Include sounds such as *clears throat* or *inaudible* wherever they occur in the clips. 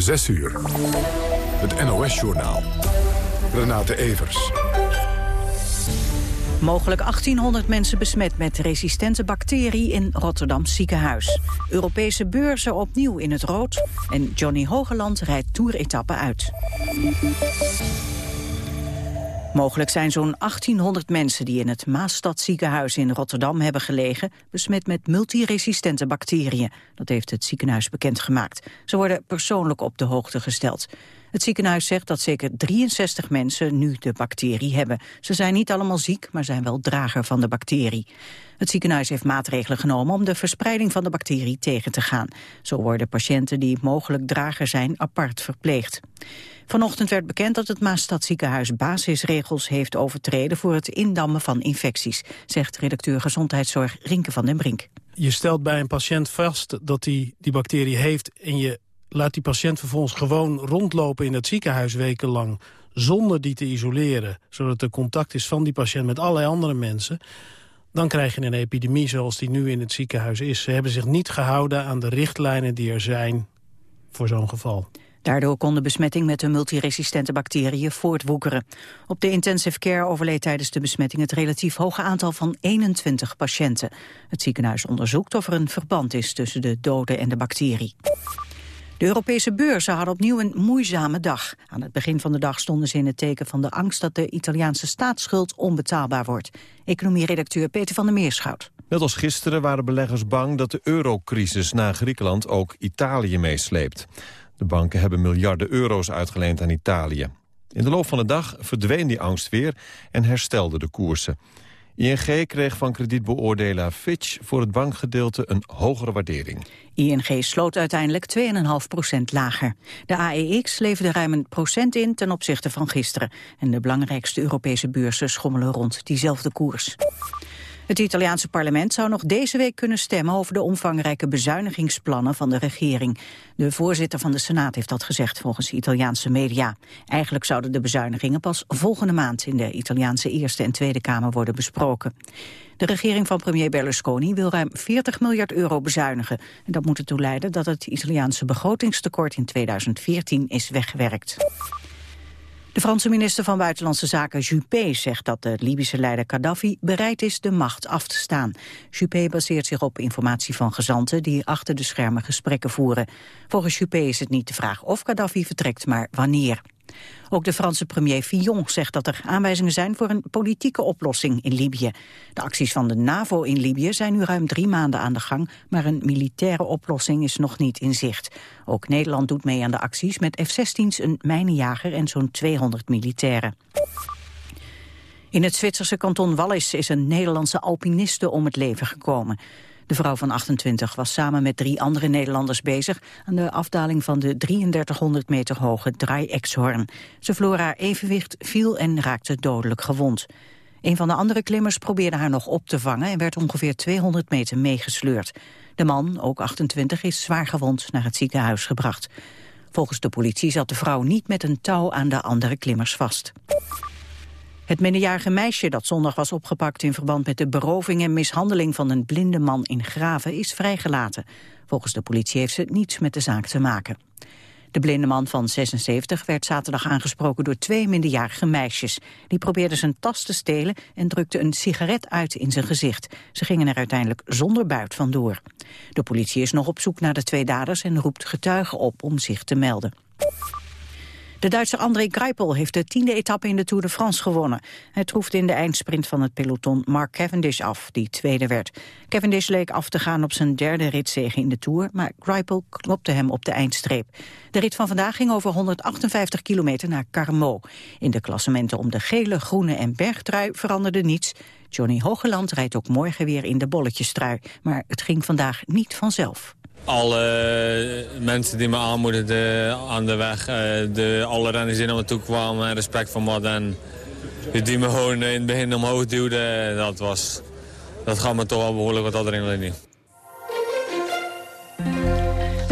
6 uur. Het NOS-journaal. Renate Evers. Mogelijk 1800 mensen besmet met resistente bacterie in Rotterdam ziekenhuis. Europese beurzen opnieuw in het rood. En Johnny Hogeland rijdt toeretappen uit. Mogelijk zijn zo'n 1800 mensen die in het Maasstadziekenhuis in Rotterdam hebben gelegen besmet met multiresistente bacteriën. Dat heeft het ziekenhuis bekendgemaakt. Ze worden persoonlijk op de hoogte gesteld. Het ziekenhuis zegt dat zeker 63 mensen nu de bacterie hebben. Ze zijn niet allemaal ziek, maar zijn wel drager van de bacterie. Het ziekenhuis heeft maatregelen genomen om de verspreiding van de bacterie tegen te gaan. Zo worden patiënten die mogelijk drager zijn apart verpleegd. Vanochtend werd bekend dat het Maastadziekenhuis basisregels heeft overtreden voor het indammen van infecties, zegt redacteur Gezondheidszorg Rinke van den Brink. Je stelt bij een patiënt vast dat hij die bacterie heeft en je laat die patiënt vervolgens gewoon rondlopen in het ziekenhuis wekenlang... zonder die te isoleren, zodat er contact is van die patiënt met allerlei andere mensen... dan krijg je een epidemie zoals die nu in het ziekenhuis is. Ze hebben zich niet gehouden aan de richtlijnen die er zijn voor zo'n geval. Daardoor kon de besmetting met de multiresistente bacteriën voortwoekeren. Op de intensive care overleed tijdens de besmetting het relatief hoge aantal van 21 patiënten. Het ziekenhuis onderzoekt of er een verband is tussen de doden en de bacterie. De Europese beurzen hadden opnieuw een moeizame dag. Aan het begin van de dag stonden ze in het teken van de angst dat de Italiaanse staatsschuld onbetaalbaar wordt. Economieredacteur Peter van der Meerschout. Net als gisteren waren beleggers bang dat de eurocrisis na Griekenland ook Italië meesleept. De banken hebben miljarden euro's uitgeleend aan Italië. In de loop van de dag verdween die angst weer en herstelde de koersen. ING kreeg van kredietbeoordelaar Fitch voor het bankgedeelte een hogere waardering. ING sloot uiteindelijk 2,5% lager. De AEX leverde ruim een procent in ten opzichte van gisteren. En de belangrijkste Europese beurzen schommelen rond diezelfde koers. Het Italiaanse parlement zou nog deze week kunnen stemmen over de omvangrijke bezuinigingsplannen van de regering. De voorzitter van de Senaat heeft dat gezegd volgens Italiaanse media. Eigenlijk zouden de bezuinigingen pas volgende maand in de Italiaanse Eerste en Tweede Kamer worden besproken. De regering van premier Berlusconi wil ruim 40 miljard euro bezuinigen. En dat moet ertoe leiden dat het Italiaanse begrotingstekort in 2014 is weggewerkt. De Franse minister van Buitenlandse Zaken Juppé zegt dat de Libische leider Gaddafi bereid is de macht af te staan. Juppé baseert zich op informatie van gezanten die achter de schermen gesprekken voeren. Volgens Juppé is het niet de vraag of Gaddafi vertrekt, maar wanneer. Ook de Franse premier Fillon zegt dat er aanwijzingen zijn voor een politieke oplossing in Libië. De acties van de NAVO in Libië zijn nu ruim drie maanden aan de gang, maar een militaire oplossing is nog niet in zicht. Ook Nederland doet mee aan de acties met F-16's, een mijnenjager en zo'n 200 militairen. In het Zwitserse kanton Wallis is een Nederlandse alpiniste om het leven gekomen. De vrouw van 28 was samen met drie andere Nederlanders bezig... aan de afdaling van de 3300 meter hoge Draai-Exhoorn. Ze verloor haar evenwicht, viel en raakte dodelijk gewond. Een van de andere klimmers probeerde haar nog op te vangen... en werd ongeveer 200 meter meegesleurd. De man, ook 28, is zwaar gewond naar het ziekenhuis gebracht. Volgens de politie zat de vrouw niet met een touw aan de andere klimmers vast. Het minderjarige meisje dat zondag was opgepakt in verband met de beroving en mishandeling van een blinde man in Graven is vrijgelaten. Volgens de politie heeft ze niets met de zaak te maken. De blinde man van 76 werd zaterdag aangesproken door twee minderjarige meisjes. Die probeerden zijn tas te stelen en drukten een sigaret uit in zijn gezicht. Ze gingen er uiteindelijk zonder buit vandoor. De politie is nog op zoek naar de twee daders en roept getuigen op om zich te melden. De Duitse André Greipel heeft de tiende etappe in de Tour de France gewonnen. Hij troefde in de eindsprint van het peloton Mark Cavendish af, die tweede werd. Cavendish leek af te gaan op zijn derde ritzege in de Tour, maar Greipel klopte hem op de eindstreep. De rit van vandaag ging over 158 kilometer naar Carmo. In de klassementen om de gele, groene en bergtrui veranderde niets. Johnny Hogeland rijdt ook morgen weer in de bolletjestrui, maar het ging vandaag niet vanzelf. Alle mensen die me aanmoedigden aan de weg, eh, de, alle renners die naar me toe kwamen en respect van me en die me gewoon in het begin omhoog duwden, dat, was, dat gaat me toch wel behoorlijk wat adrenaline.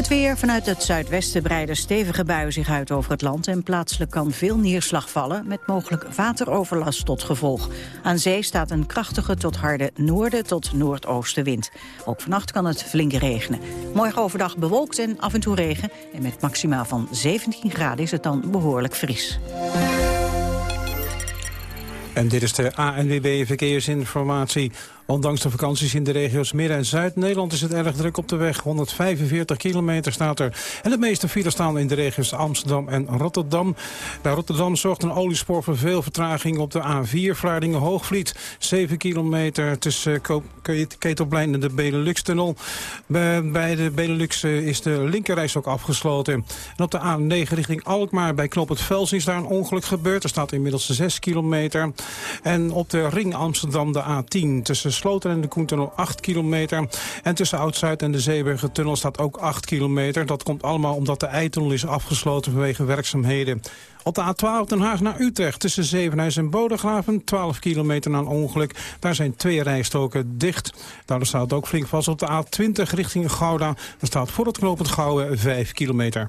Weer vanuit het zuidwesten breiden stevige buien zich uit over het land... en plaatselijk kan veel neerslag vallen met mogelijk wateroverlast tot gevolg. Aan zee staat een krachtige tot harde noorden tot noordoostenwind. Ook vannacht kan het flink regenen. Morgen overdag bewolkt en af en toe regen... en met maximaal van 17 graden is het dan behoorlijk fris. En dit is de ANWB Verkeersinformatie. Ondanks de vakanties in de regio's Midden- en Zuid-Nederland is het erg druk op de weg. 145 kilometer staat er. En de meeste files staan in de regio's Amsterdam en Rotterdam. Bij Rotterdam zorgt een oliespoor voor veel vertraging op de A4 Vlaardingen-Hoogvliet. 7 kilometer tussen Ketelplein en de Benelux-tunnel. Bij de Benelux eh, is de linkerreis ook afgesloten. En op de A9 richting Alkmaar bij Knop het Vels is daar een ongeluk gebeurd. Er staat inmiddels 6 kilometer. En op de ring Amsterdam de A10 tussen Sloten en de Koentunnel 8 kilometer. En tussen Oud-Zuid en de Zeebergentunnel staat ook 8 kilometer. Dat komt allemaal omdat de Eitunnel is afgesloten vanwege werkzaamheden. Op de A12 Den Haag naar Utrecht tussen Zevenhuis en Bodegraven. 12 kilometer na een ongeluk. Daar zijn twee rijstoken dicht. Daardoor staat ook flink vast op de A20 richting Gouda. Daar staat voor het knooppunt Gouwen 5 kilometer.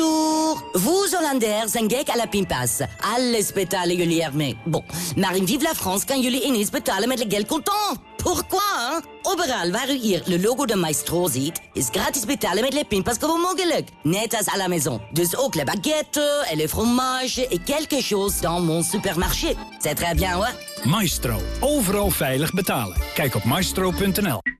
Bonjour Vous Hollanders zijn gek à la pinpas. Alles betalen jullie ermee. Bon, maar in Vive la France kan jullie ineens betalen met le geld contant. Pourquoi? Overal waar u hier le logo de Maestro ziet, is gratis betalen met le pinpas gewoon mogelijk. Net als à la maison. Dus ook le baguette et le fromage et quelque chose dans mon supermarché. C'est très bien, hoor. Maestro. Overal veilig betalen. Kijk op maestro.nl.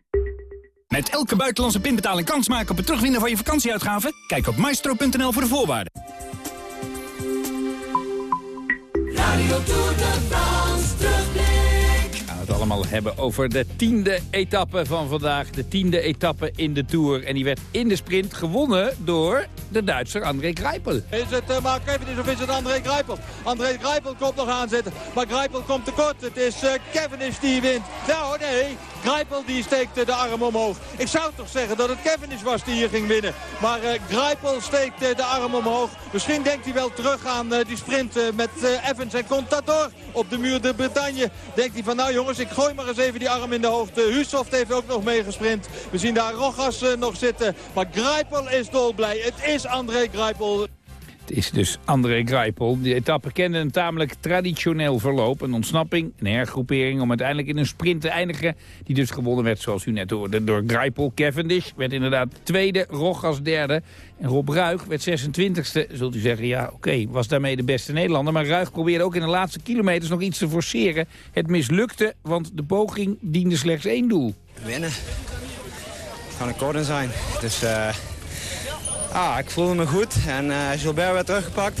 Met elke buitenlandse pinbetaling kans maken op het terugwinnen van je vakantieuitgaven? Kijk op maestro.nl voor de voorwaarden. Radio Tour de France terugblik. gaan het allemaal hebben over de tiende etappe van vandaag. De tiende etappe in de Tour. En die werd in de sprint gewonnen door de Duitser André Greipel. Is het uh, Mark of is het André Greipel? André Greipel komt nog aanzetten, maar Greipel komt tekort. Het is uh, Cavendish die wint. Nou nee, Greipel die steekt uh, de arm omhoog. Ik zou toch zeggen dat het Cavendish was die hier ging winnen. Maar uh, Greipel steekt de arm omhoog. Misschien denkt hij wel terug aan die sprint met Evans en Contador op de muur de Bretagne. Denkt hij van nou jongens, ik gooi maar eens even die arm in de hoogte. Husoft heeft ook nog meegesprint. We zien daar Rogas nog zitten. Maar Greipel is dolblij. Het is André Greipel. Het is dus André Greipel. De etappe kende een tamelijk traditioneel verloop. Een ontsnapping, een hergroepering om uiteindelijk in een sprint te eindigen. Die dus gewonnen werd, zoals u net hoorde, door Greipel. Cavendish werd inderdaad tweede, Rogas derde. En Rob Ruig werd 26e. Zult u zeggen, ja oké, was daarmee de beste Nederlander. Maar Ruig probeerde ook in de laatste kilometers nog iets te forceren. Het mislukte, want de poging diende slechts één doel. Winnen. Kan een cordon zijn. Dus... Uh... Ah, ik voelde me goed en uh, Gilbert werd teruggepakt.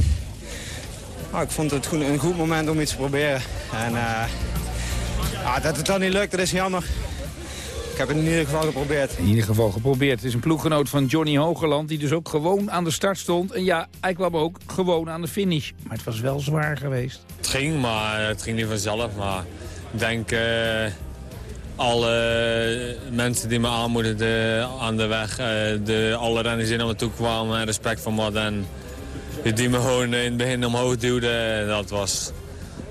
Ah, ik vond het een goed moment om iets te proberen. En uh, ah, dat het dan niet lukt, dat is jammer. Ik heb het in ieder geval geprobeerd. In ieder geval geprobeerd. Het is een ploeggenoot van Johnny Hogeland... die dus ook gewoon aan de start stond. En ja, hij kwam ook gewoon aan de finish. Maar het was wel zwaar geweest. Het ging, maar het ging niet vanzelf. Maar ik denk... Uh alle mensen die me aanmoedigden aan de weg, de, alle renners die naar me toe kwamen en respect van me en die me gewoon in het begin omhoog duwden, dat was,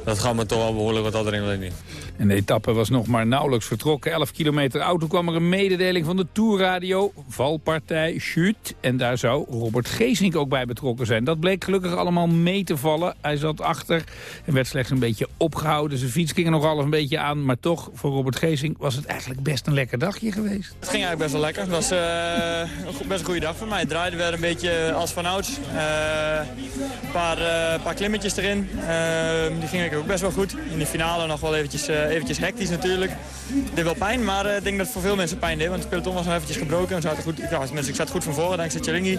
dat gaat me toch wel behoorlijk wat adrenaline in. En de etappe was nog maar nauwelijks vertrokken. 11 kilometer auto kwam er een mededeling van de Tourradio. Valpartij, chute. En daar zou Robert Geesink ook bij betrokken zijn. Dat bleek gelukkig allemaal mee te vallen. Hij zat achter en werd slechts een beetje opgehouden. Zijn fiets ging er nog half een beetje aan. Maar toch, voor Robert Geesink was het eigenlijk best een lekker dagje geweest. Het ging eigenlijk best wel lekker. Het was go- best een goede dag voor mij. Het draaide weer een beetje als vanouds. Eh, Een paar, eh, paar klimmetjes erin. Die gingen ook best wel goed. In de finale nog wel eventjes, eventjes hectisch natuurlijk. Het wel pijn, maar eh, ik denk dat het voor veel mensen pijn deed. Want het peloton was nog eventjes gebroken. En zaten goed, ja, ik zat goed van voren dankzij Tjeringi.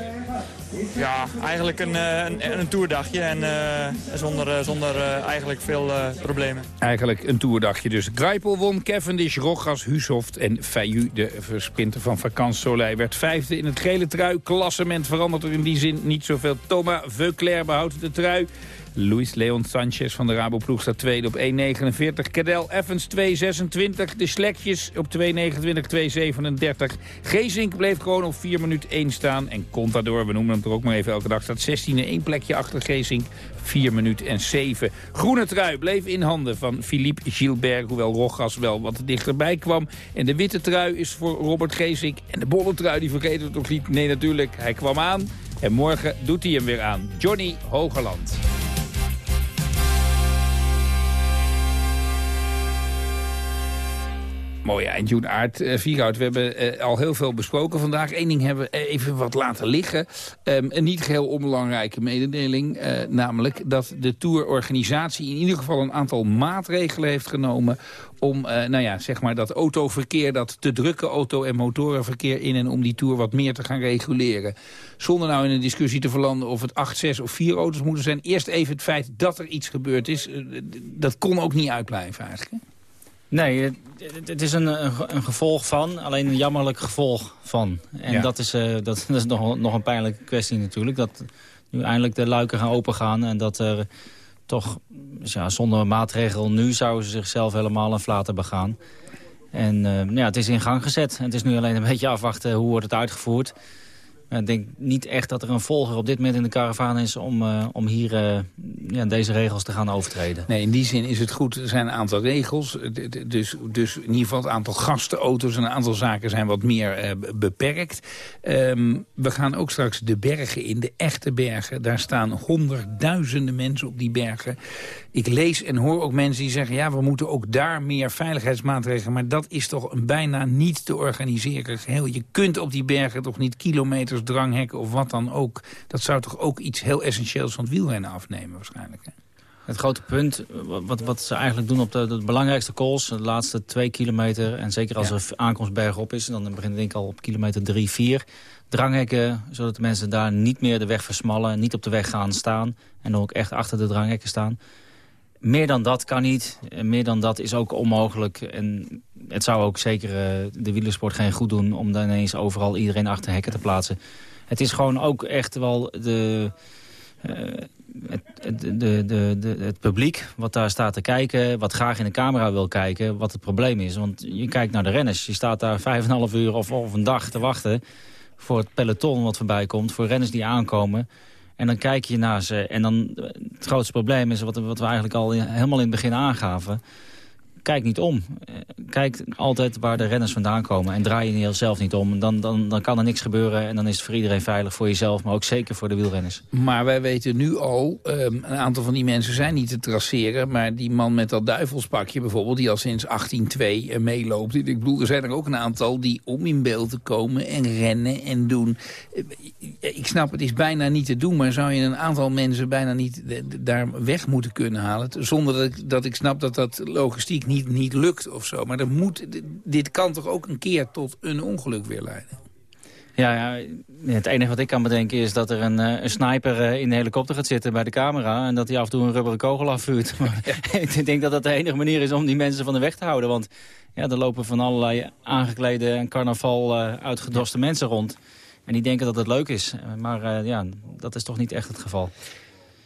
Ja, eigenlijk een, eh, een, een toerdagje. En eh, zonder, eh, zonder eh, eigenlijk veel eh, problemen. Eigenlijk een toerdagje dus. Greipel won, Cavendish, Rogas, Husoft en Fayu, de versprinter van Vakant Soleil, werd vijfde in het gele trui. Klassement verandert er in die zin niet zoveel. Thomas Veuclair behoudt de trui. Luis Leon Sanchez van de Raboploeg staat tweede op 1.49. Cadel Evans 2.26. De Slekjes op 2.29, 2.37. Gezink bleef gewoon op 4 minuut 1 staan. En Contador, we noemen hem er ook maar even elke dag, staat 16e. één plekje achter Gezink. 4 minuut en 7. Groene trui bleef in handen van Philippe Gilbert. Hoewel Rogas wel wat dichterbij kwam. En de witte trui is voor Robert Gezink. En de bolle trui, die vergeten we toch niet? Nee, natuurlijk. Hij kwam aan. En morgen doet hij hem weer aan. Johnny Hogeland. Mooi eindjoen Aard, uh, Vierhout. We hebben eh, al heel veel besproken vandaag. Eén ding hebben we even wat laten liggen. Ehm, een niet geheel onbelangrijke mededeling. eh, namelijk dat de tourorganisatie in ieder geval een aantal maatregelen heeft genomen... om eh, nou ja, zeg maar dat autoverkeer, dat te drukke auto- en motorenverkeer in en om die tour wat meer te gaan reguleren. Zonder nou in een discussie te verlanden of het acht, zes of vier auto's moeten zijn. Eerst even het feit dat er iets gebeurd is. Eh, dat kon ook niet uitblijven eigenlijk. Nee, het, is een, een, ge- een gevolg van, alleen een jammerlijk gevolg van. En Ja. dat is, eh, dat, *laughs* dat is nog, nog een pijnlijke kwestie natuurlijk. Dat nu eindelijk de luiken gaan opengaan en dat er toch dus ja, zonder maatregel nu zouden ze zichzelf helemaal een flater begaan. En eh, ja, het is in gang gezet. En het is nu alleen een beetje afwachten hoe wordt het uitgevoerd. Maar Ik denk niet echt dat er een volger op dit moment in de karavaan is om, eh, om hier eh, ja, deze regels te gaan overtreden. Nee, in die zin is het goed. Er zijn een aantal regels. Eh, Dus, dus in ieder geval het aantal gastenauto's en een aantal zaken zijn wat meer eh, beperkt. Ehm, we gaan ook straks de bergen in, de echte bergen. Daar staan honderdduizenden mensen op die bergen. Ik lees en hoor ook mensen die zeggen... ja, we moeten ook daar meer veiligheidsmaatregelen... maar dat is toch een bijna niet te organiseren geheel. Je kunt op die bergen toch niet kilometers dranghekken of wat dan ook. Dat zou toch ook iets heel essentieels van het wielrennen afnemen waarschijnlijk. Hè? Het grote punt, wat, wat ze eigenlijk doen op de, de belangrijkste calls... de laatste twee kilometer, en zeker als Ja. er aankomst bergop is... dan begint het denk ik al op kilometer drie, vier... dranghekken, zodat de mensen daar niet meer de weg versmallen... niet op de weg gaan staan en ook echt achter de dranghekken staan. Meer dan dat kan niet. Meer dan dat is ook onmogelijk. En het zou ook zeker eh, de wielersport geen goed doen... om dan ineens overal iedereen achter hekken te plaatsen. Het is gewoon ook echt wel de... eh, het, de, de, de, het publiek wat daar staat te kijken, wat graag in de camera wil kijken, wat het probleem is. Want je kijkt naar de renners, je staat daar vijf en half uur of, of een dag te wachten voor het peloton wat voorbij komt, voor renners die aankomen. En dan kijk je naar ze en dan het grootste probleem is wat, wat we eigenlijk al helemaal in het begin aangaven. Kijk niet om. Eh, Kijk altijd waar de renners vandaan komen en draai je zelf niet om. Dan, dan, dan kan er niks gebeuren en dan is het voor iedereen veilig, voor jezelf, maar ook zeker voor de wielrenners. Maar wij weten nu al, ehm, een aantal van die mensen zijn niet te traceren... maar die man met dat duivelspakje bijvoorbeeld, die al sinds 1802 eh, meeloopt... ik bedoel, er zijn er ook een aantal die om in beeld te komen en rennen en doen. Eh, Ik snap, het is bijna niet te doen... maar zou je een aantal mensen bijna niet daar weg moeten kunnen halen... zonder dat ik, dat ik snap dat dat logistiek niet, niet lukt of zo. Maar er moet, dit kan toch ook een keer tot een ongeluk weer leiden? Ja, ja, het enige wat ik kan bedenken is dat er een, eh, een sniper eh, in de helikopter gaat zitten bij de camera... en dat hij af en toe een rubberen kogel afvuurt. *laughs* Maar ik denk dat dat de enige manier is om die mensen van de weg te houden. Want ja, er lopen van allerlei aangeklede en carnaval eh, uitgedoste mensen rond. En die denken dat het leuk is. Maar ja, dat is toch niet echt het geval.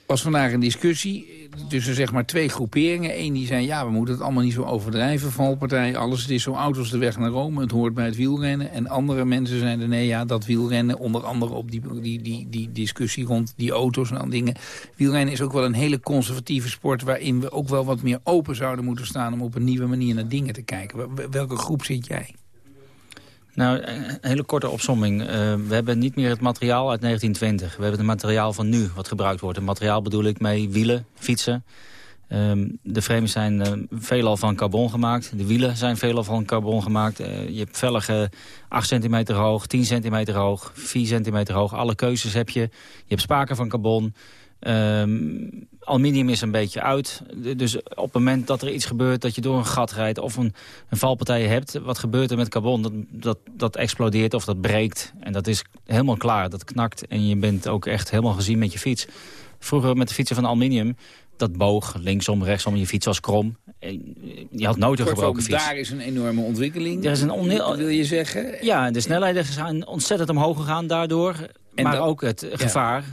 Was vandaag een discussie tussen zeg maar twee groeperingen. Eén die zei, ja, we moeten het allemaal niet zo overdrijven. Valpartij, alles, het is zo oud als de weg naar Rome. Het hoort bij het wielrennen. En andere mensen zeiden, nee, ja, dat wielrennen... onder andere op die, die, die, die discussie rond die auto's en dingen. Wielrennen is ook wel een hele conservatieve sport... waarin we ook wel wat meer open zouden moeten staan... om op een nieuwe manier naar dingen te kijken. Welke groep zit jij? Nou, een hele korte opsomming. Uh, we hebben niet meer het materiaal uit 1920. We hebben het materiaal van nu wat gebruikt wordt. Het materiaal bedoel ik mee wielen, fietsen. Um, de frames zijn uh, veelal van carbon gemaakt. De wielen zijn veelal van carbon gemaakt. Je hebt velgen 8 centimeter hoog, 10 centimeter hoog, 4 centimeter hoog. Alle keuzes heb je. Je hebt spaken van carbon. Um, aluminium is een beetje uit. Dus op het moment dat er iets gebeurt, dat je door een gat rijdt... of een, een valpartij hebt, wat gebeurt er met carbon? Dat, dat, dat explodeert of dat breekt. En dat is helemaal klaar, dat knakt. En je bent ook echt helemaal gezien met je fiets. Vroeger met de fietsen van aluminium, dat boog linksom, rechtsom. Je fiets was krom. Je had nooit een gebroken fiets. Daar is een enorme ontwikkeling, er is een wil je zeggen? Ja, de snelheden zijn ontzettend omhoog gegaan daardoor. En maar ook het gevaar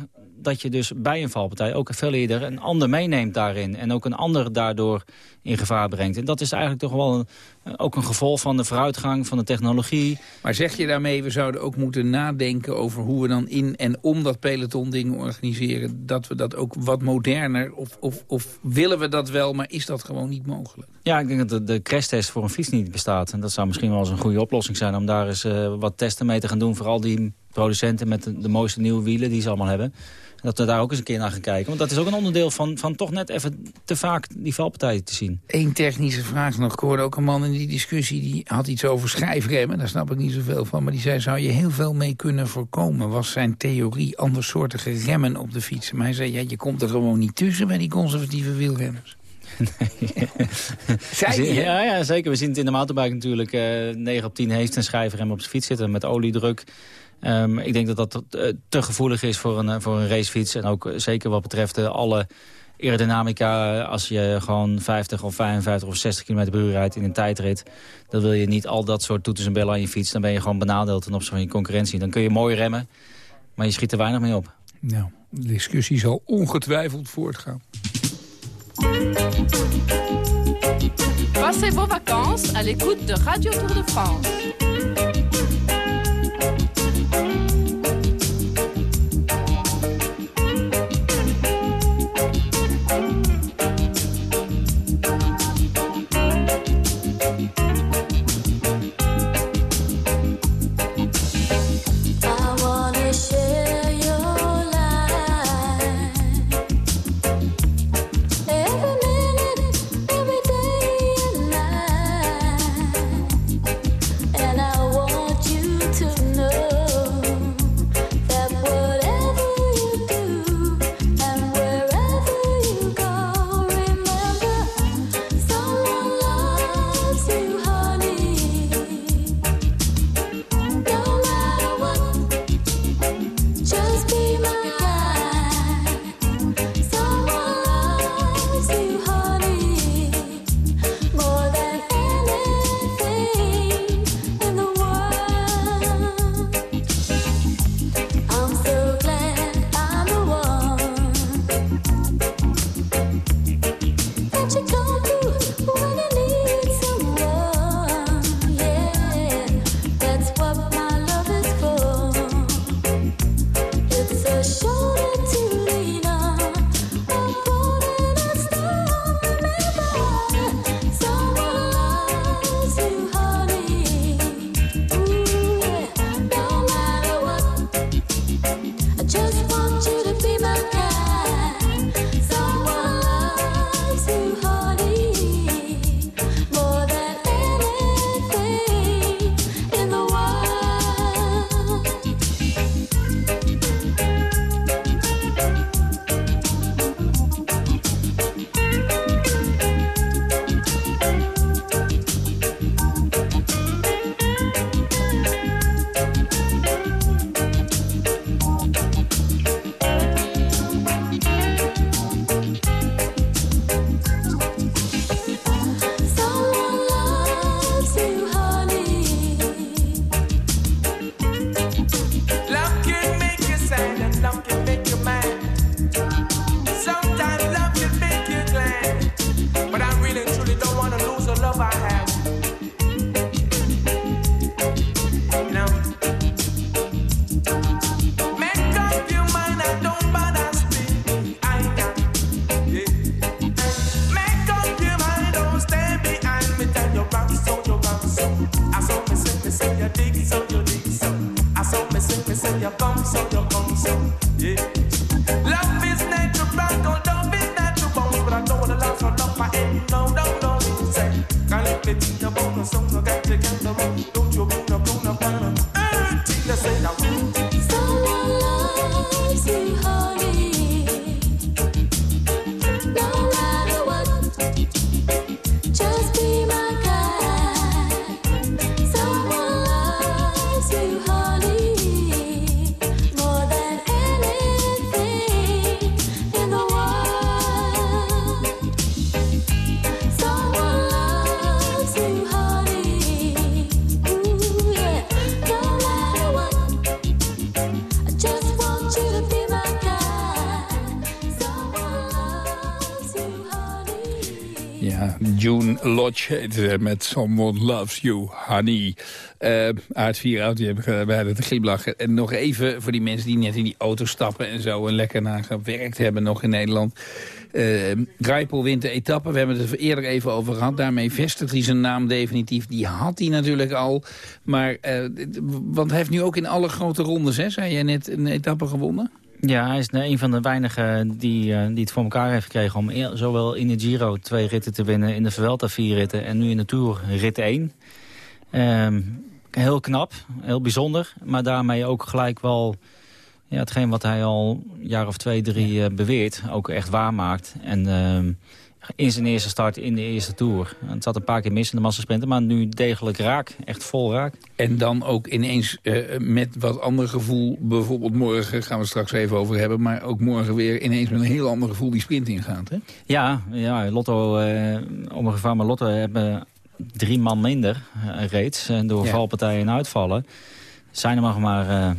dat je dus bij een valpartij ook veel eerder een ander meeneemt daarin. En ook een ander daardoor in gevaar brengt. En dat is eigenlijk toch wel een, ook een gevolg van de vooruitgang van de technologie. Maar zeg je daarmee, we zouden ook moeten nadenken over hoe we dan in en om dat peloton dingen organiseren. Dat we dat ook wat moderner, of, of, of willen we dat wel, maar is dat gewoon niet mogelijk? Ja, ik denk dat de, de crashtest voor een fiets niet bestaat. En dat zou misschien wel eens een goede oplossing zijn om daar eens uh, wat testen mee te gaan doen. voor al die producenten met de, de mooiste nieuwe wielen die ze allemaal hebben dat we daar ook eens een keer naar gaan kijken. Want dat is ook een onderdeel van, van toch net even te vaak die valpartijen te zien. Eén technische vraag nog. Ik hoorde ook een man in die discussie... die had iets over schijfremmen. Daar snap ik niet zoveel van. Maar die zei, zou je heel veel mee kunnen voorkomen? Was zijn theorie andersoortige remmen op de fiets. Maar hij zei, ja, je komt er gewoon niet tussen... bij die conservatieve wielremmers. *laughs* Nee. *laughs* ja, ja, zeker. We zien het in de mountainbike natuurlijk. Uh, eh, 9 op 10 heeft een schijfrem op zijn fiets zitten met oliedruk. Um, ik denk dat dat eh, te gevoelig is voor een, eh, voor een racefiets. En ook zeker wat betreft alle aerodynamica. Als je gewoon 50 of 55 of 60 km per uur rijdt in een tijdrit... dan wil je niet al dat soort toeters en bellen aan je fiets. Dan ben je gewoon benadeeld ten opzichte van je concurrentie. Dan kun je mooi remmen, maar je schiet er weinig mee op. Nou, de discussie zal ongetwijfeld voortgaan. Passez vos vacances à l'écoute de Radio Tour de France. Lodge met Someone Loves You, Honey. Uh, Aard Vierhout, die hebben bijna te glimlachen. En nog even voor die mensen die net in die auto stappen en zo... en lekker naar gewerkt hebben nog in Nederland. Uh, Grijpel wint de etappe, we hebben het er eerder even over gehad. Daarmee vestigt hij zijn naam definitief. Die had hij natuurlijk al. Maar, uh, want hij heeft nu ook in alle grote rondes, hè, zei jij net, een etappe gewonnen? Ja, hij is een van de weinigen die, uh, die het voor elkaar heeft gekregen... om zowel in de Giro twee ritten te winnen, in de Vuelta vier ritten... en nu in de Tour rit één. Um, heel knap, heel bijzonder, maar daarmee ook gelijk wel... Ja, hetgeen wat hij al een jaar of twee, drie uh, beweert, ook echt waarmaakt. En uh, in zijn eerste start in de eerste Tour. Het zat een paar keer mis in de massasprinten, maar nu degelijk raak. Echt vol raak. En dan ook ineens uh, met wat ander gevoel, bijvoorbeeld morgen gaan we straks even over hebben... maar ook morgen weer ineens met een heel ander gevoel die sprint ingaat, hè? Ja, ja Lotto, uh, gevaar met Lotto hebben drie man minder uh, reeds... door ja. valpartijen en uitvallen. Zijn er nog maar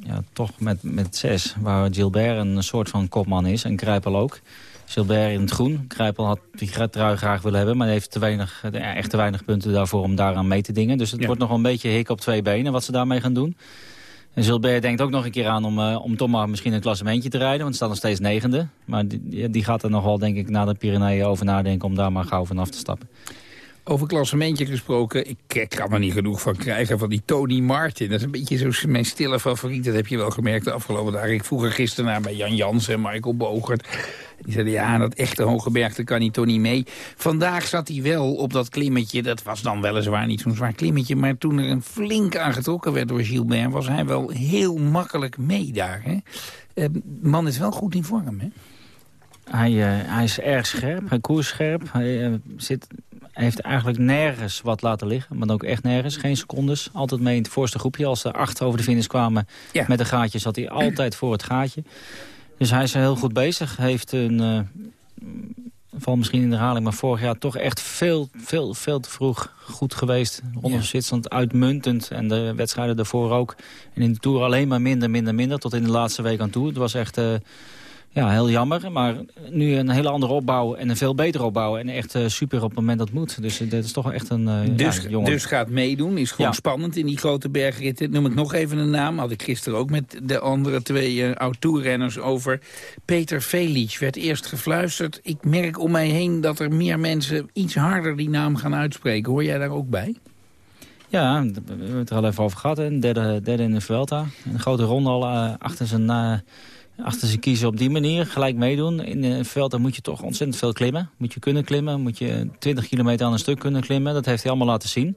ja, toch met, met zes, waar Gilbert een soort van kopman is en Kruipel ook... Gilbert in het groen. Kruipel had die trui graag willen hebben, maar heeft te weinig, echt te weinig punten daarvoor om daaraan mee te dingen. Dus het ja. wordt nog een beetje hik op twee benen wat ze daarmee gaan doen. En Gilbert denkt ook nog een keer aan om, uh, om toch maar misschien een klassementje te rijden. Want het staat nog steeds negende. Maar die, die gaat er nog wel, denk ik, na de Pyreneeën over nadenken om daar maar gauw vanaf te stappen. Over klassementje gesproken, ik kan er niet genoeg van krijgen van die Tony Martin. Dat is een beetje zo mijn stille favoriet, dat heb je wel gemerkt de afgelopen dagen. Ik vroeg er gisteren naar bij Jan Jans en Michael Bogert. Die zeiden, ja, dat echte hoge berg, kan niet mee. Vandaag zat hij wel op dat klimmetje, dat was dan weliswaar niet zo'n zwaar klimmetje... maar toen er een flink aangetrokken werd door Gilbert... was hij wel heel makkelijk mee daar, hè? Uh, man is wel goed in vorm, hè? Hij, uh, hij is erg scherp, hij koers scherp. Hij uh, zit hij heeft eigenlijk nergens wat laten liggen. Maar ook echt nergens. Geen secondes. Altijd mee in het voorste groepje. Als er acht over de finish kwamen ja. met een gaatje... zat hij altijd voor het gaatje. Dus hij is heel goed bezig. Heeft een... Uh, val misschien in de herhaling, maar vorig jaar toch echt veel, veel, veel te vroeg goed geweest. Ronde ja. Zwitserland uitmuntend en de wedstrijden daarvoor ook. En in de Tour alleen maar minder, minder, minder, tot in de laatste week aan toe. Het was echt... Uh, ja, heel jammer. Maar nu een hele andere opbouw en een veel betere opbouw. En echt uh, super op het moment dat het moet. Dus uh, dat is toch echt een uh, dus, ja, jongen. Dus gaat meedoen. Is gewoon ja. spannend in die grote bergritten. Noem ik nog even een naam. Had ik gisteren ook met de andere twee oud-toerrenners over. Peter Velic werd eerst gefluisterd. Ik merk om mij heen dat er meer mensen iets harder die naam gaan uitspreken. Hoor jij daar ook bij? Ja, we hebben het er al even over gehad. Een derde, derde in de Vuelta. Een grote ronde al achter zijn achter ze kiezen op die manier, gelijk meedoen. In een veld dan moet je toch ontzettend veel klimmen. Moet je kunnen klimmen, moet je 20 kilometer aan een stuk kunnen klimmen. Dat heeft hij allemaal laten zien.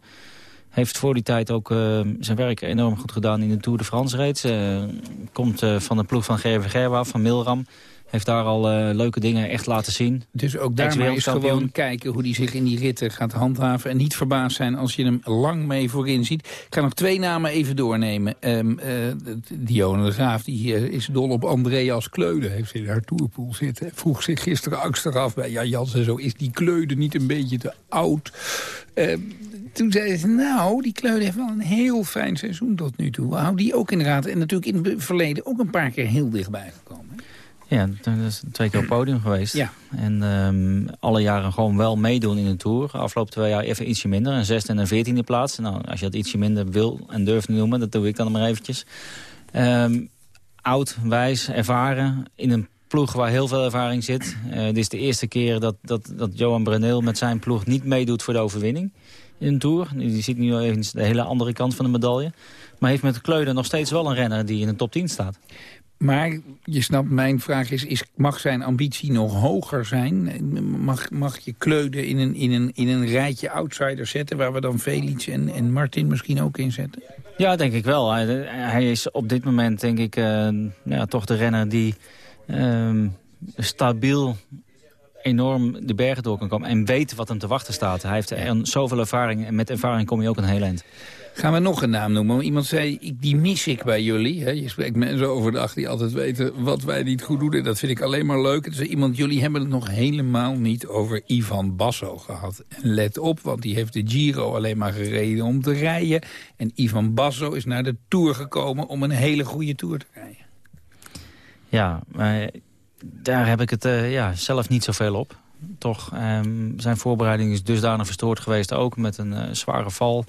Heeft voor die tijd ook uh, zijn werk enorm goed gedaan in de Tour de France reeds. Uh, komt van de ploeg van Gerve Gerwa, van Milram. Heeft daar al uh, leuke dingen echt laten zien. Dus ook daar maar eens gewoon kijken hoe hij zich in die ritten gaat handhaven. En niet verbaasd zijn als je hem lang mee voorin ziet. Ik ga nog twee namen even doornemen. Um, uh, Dionne de Graaf die, uh, is dol op Andreas Kleude. Heeft in haar toerpool zitten. Vroeg zich gisteren angstig af bij Jan Jansen. Zo is die Kleude niet een beetje te oud? toen zei ze, nou, die Kleude heeft wel een heel fijn seizoen tot nu toe. Hou die ook in de gaten. En natuurlijk in het verleden ook een paar keer heel dichtbij gekomen. Ja, dat is twee keer op podium *clears throat* geweest. Ja. En um, alle jaren gewoon wel meedoen in de Tour. Afgelopen twee jaar even ietsje minder. Een zesde en een veertiende plaats. Nou, als je dat ietsje minder wil en durft te noemen, dat doe ik dan maar eventjes. Um, oud, wijs, ervaren. In een ploeg waar heel veel ervaring zit. Uh, dit is de eerste keer dat, dat, dat Johan Bruneel met zijn ploeg niet meedoet voor de overwinning in een Tour. Die ziet nu even de hele andere kant van de medaille. Maar heeft met de Kleuder nog steeds wel een renner die in de top 10 staat. Maar je snapt, mijn vraag is, is mag zijn ambitie nog hoger zijn? Mag, mag je Kleuden in een, in, een, in een rijtje outsiders zetten... waar we dan Felix en, en Martin misschien ook in zetten? Ja, denk ik wel. Hij, hij is op dit moment, denk ik, uh, ja, toch de renner die uh, stabiel enorm de bergen door kan komen... en weet wat hem te wachten staat. Hij heeft er zoveel ervaring en met ervaring kom je ook een heel eind. Gaan we nog een naam noemen? Iemand zei, die mis ik bij jullie. Hè? Je spreekt mensen overdag die altijd weten wat wij niet goed doen. En dat vind ik alleen maar leuk. Dus iemand, jullie hebben het nog helemaal niet over Ivan Basso gehad. En let op, want die heeft de Giro alleen maar gereden om te rijden. En Ivan Basso is naar de Tour gekomen om een hele goede Tour te rijden. Ja, maar daar heb ik het uh, ja, zelf niet zoveel op. Toch, um, zijn voorbereiding is dusdanig verstoord geweest ook met een uh, zware val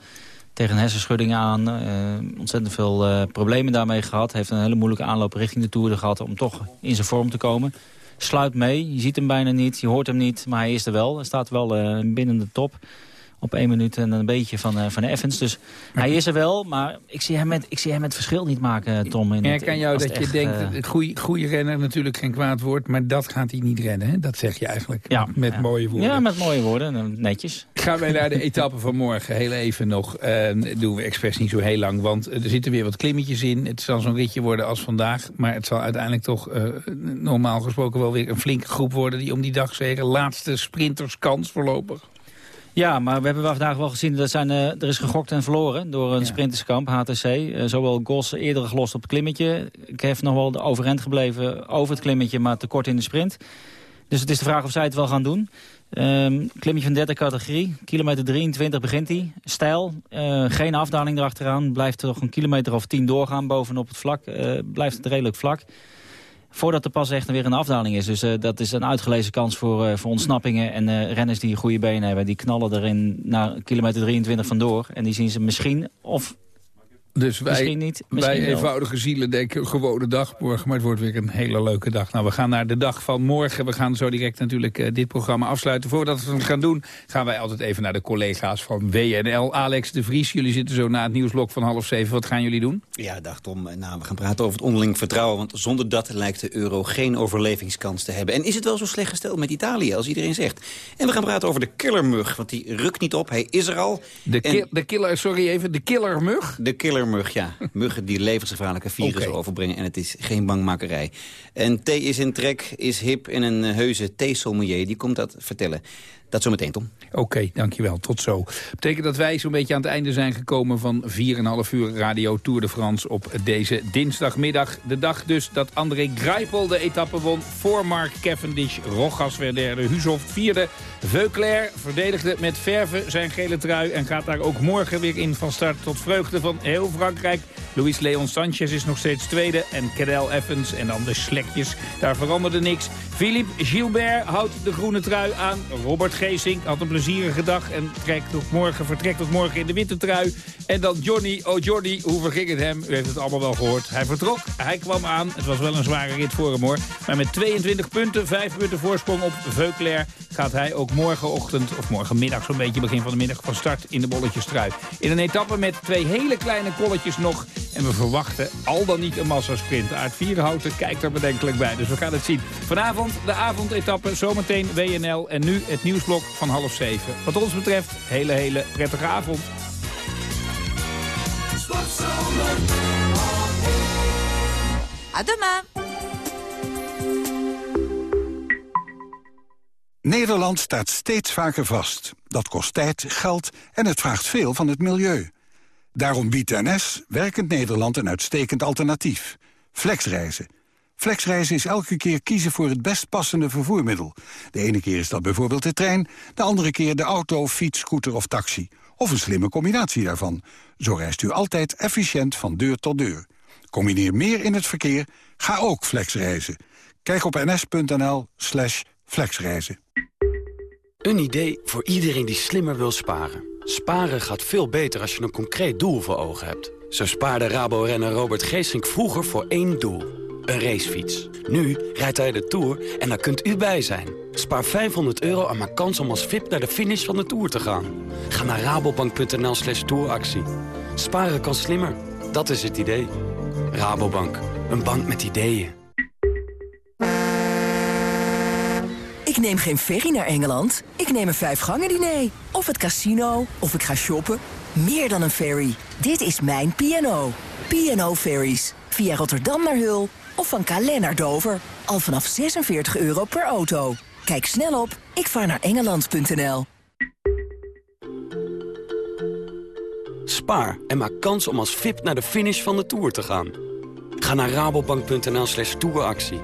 tegen een hersenschudding aan. Uh, ontzettend veel uh, problemen daarmee gehad. Heeft een hele moeilijke aanloop richting de Tour gehad om toch in zijn vorm te komen. Sluit mee, je ziet hem bijna niet, je hoort hem niet, maar hij is er wel. Hij staat wel binnen de top op één minuut en een beetje van, uh, van Evans. Dus hij is er wel, maar ik zie hem met, ik zie hem met verschil niet maken, Tom. In Merk aan jou dat je denkt, uh, het goede, goede renner natuurlijk geen kwaad woord... maar dat gaat hij niet rennen, hè? dat zeg je eigenlijk ja, met ja. mooie woorden. Ja, met mooie woorden, netjes. Gaan wij naar de *laughs* etappe van morgen, heel even nog. Uh, doen we expres niet zo heel lang, want er zitten weer wat klimmetjes in. Het zal zo'n ritje worden als vandaag, maar het zal uiteindelijk toch... normaal gesproken wel weer een flinke groep worden... die om die dag zeggen, laatste sprinterskans voorlopig. Ja, maar we hebben vandaag wel gezien dat zijn, uh, er is gegokt en verloren door een ja. sprinterskamp, HTC. Uh, zowel Gos eerder gelost op het klimmetje. Ik heb nog wel overeind gebleven over het klimmetje, maar tekort in de sprint. Dus het is de vraag of zij het wel gaan doen. Um, klimmetje van derde categorie, kilometer 23 begint hij. Stijl, uh, geen afdaling erachteraan. Blijft toch een kilometer of 10 doorgaan bovenop het vlak. blijft het redelijk vlak. Voordat er pas echt weer een afdaling is. Dus uh, dat is een uitgelezen kans voor, uh, voor ontsnappingen. En uh, renners die goede benen hebben, die knallen erin naar kilometer 23 vandoor. En die zien ze misschien of dus wij, misschien niet, misschien wij eenvoudige zielen denken gewone dag morgen. Maar het wordt weer een hele leuke dag. Nou, we gaan naar de dag van morgen. We gaan zo direct natuurlijk uh, dit programma afsluiten. Voordat we het gaan doen, gaan wij altijd even naar de collega's van WNL. Alex de Vries, jullie zitten zo na het nieuwsblok van half zeven. Wat gaan jullie doen? Ja, dag Tom. Nou, we gaan praten over het onderling vertrouwen. Want zonder dat lijkt de euro geen overlevingskans te hebben. En is het wel zo slecht gesteld met Italië, als iedereen zegt. En we gaan praten over de killermug. Want die rukt niet op, hij is er al. De, ki de killer, sorry even, de killermug? De killermug ja. Muggen die levensgevaarlijke virussen okay. overbrengen. En het is geen bangmakerij. En thee is in trek, is hip en een heuse theesommelier. Die komt dat vertellen. Dat zometeen, Tom. Oké, dankjewel. Tot zo. betekent dat wij zo'n beetje aan het einde zijn gekomen... van 4,5 uur Radio Tour de France op deze dinsdagmiddag. De dag dus dat André Greipel de etappe won... voor Mark Cavendish, Rogas werd derde, Huzoft vierde... Veuclair verdedigde met verven zijn gele trui... en gaat daar ook morgen weer in van start tot vreugde van heel Frankrijk. Luis Leon Sanchez is nog steeds tweede en Cadel Evans en dan de slekjes. Daar veranderde niks. Philippe Gilbert houdt de groene trui aan. Robert Geesink had een plezierige dag en trekt tot morgen, vertrekt tot morgen in de witte trui. En dan Johnny, oh Johnny, hoe verging het hem? U heeft het allemaal wel gehoord. Hij vertrok, hij kwam aan. Het was wel een zware rit voor hem hoor. Maar met 22 punten, 5 punten voorsprong op Veuclair... gaat hij ook morgenochtend, of morgenmiddag zo'n beetje, begin van de middag... van start in de bolletjestrui. In een etappe met twee hele kleine kolletjes nog. En we verwachten al dan niet een massasprint. Aard Vierenhouten kijkt er bedenkelijk bij, dus we gaan het zien. Vanavond de avondetappe, zometeen WNL en nu het nieuwsblok van half zeven. Wat ons betreft, hele, hele prettige avond. À demain. Nederland staat steeds vaker vast. Dat kost tijd, geld en het vraagt veel van het milieu. Daarom biedt NS Werkend Nederland een uitstekend alternatief. Flexreizen. Flexreizen is elke keer kiezen voor het best passende vervoermiddel. De ene keer is dat bijvoorbeeld de trein, de andere keer de auto, fiets, scooter of taxi. Of een slimme combinatie daarvan. Zo reist u altijd efficiënt van deur tot deur. Combineer meer in het verkeer, ga ook flexreizen. Kijk op ns.nl slash flexreizen. Een idee voor iedereen die slimmer wil sparen. Sparen gaat veel beter als je een concreet doel voor ogen hebt. Zo spaarde Rabo-renner Robert Geesink vroeger voor één doel. Een racefiets. Nu rijdt hij de Tour en daar kunt u bij zijn. Spaar 500 euro en maak kans om als VIP naar de finish van de Tour te gaan. Ga naar rabobank.nl slash touractie. Sparen kan slimmer. Dat is het idee. Rabobank. Een bank met ideeën. Ik neem geen ferry naar Engeland. Ik neem een vijfgangen diner. Of het casino. Of ik ga shoppen. Meer dan een ferry. Dit is mijn P&O. P&O Ferries. Via Rotterdam naar Hul. Of van Calais naar Dover. Al vanaf 46 euro per auto. Kijk snel op ikvaarnaarengeland.nl. Spaar en maak kans om als VIP naar de finish van de Tour te gaan. Ga naar rabobank.nl slash touractie.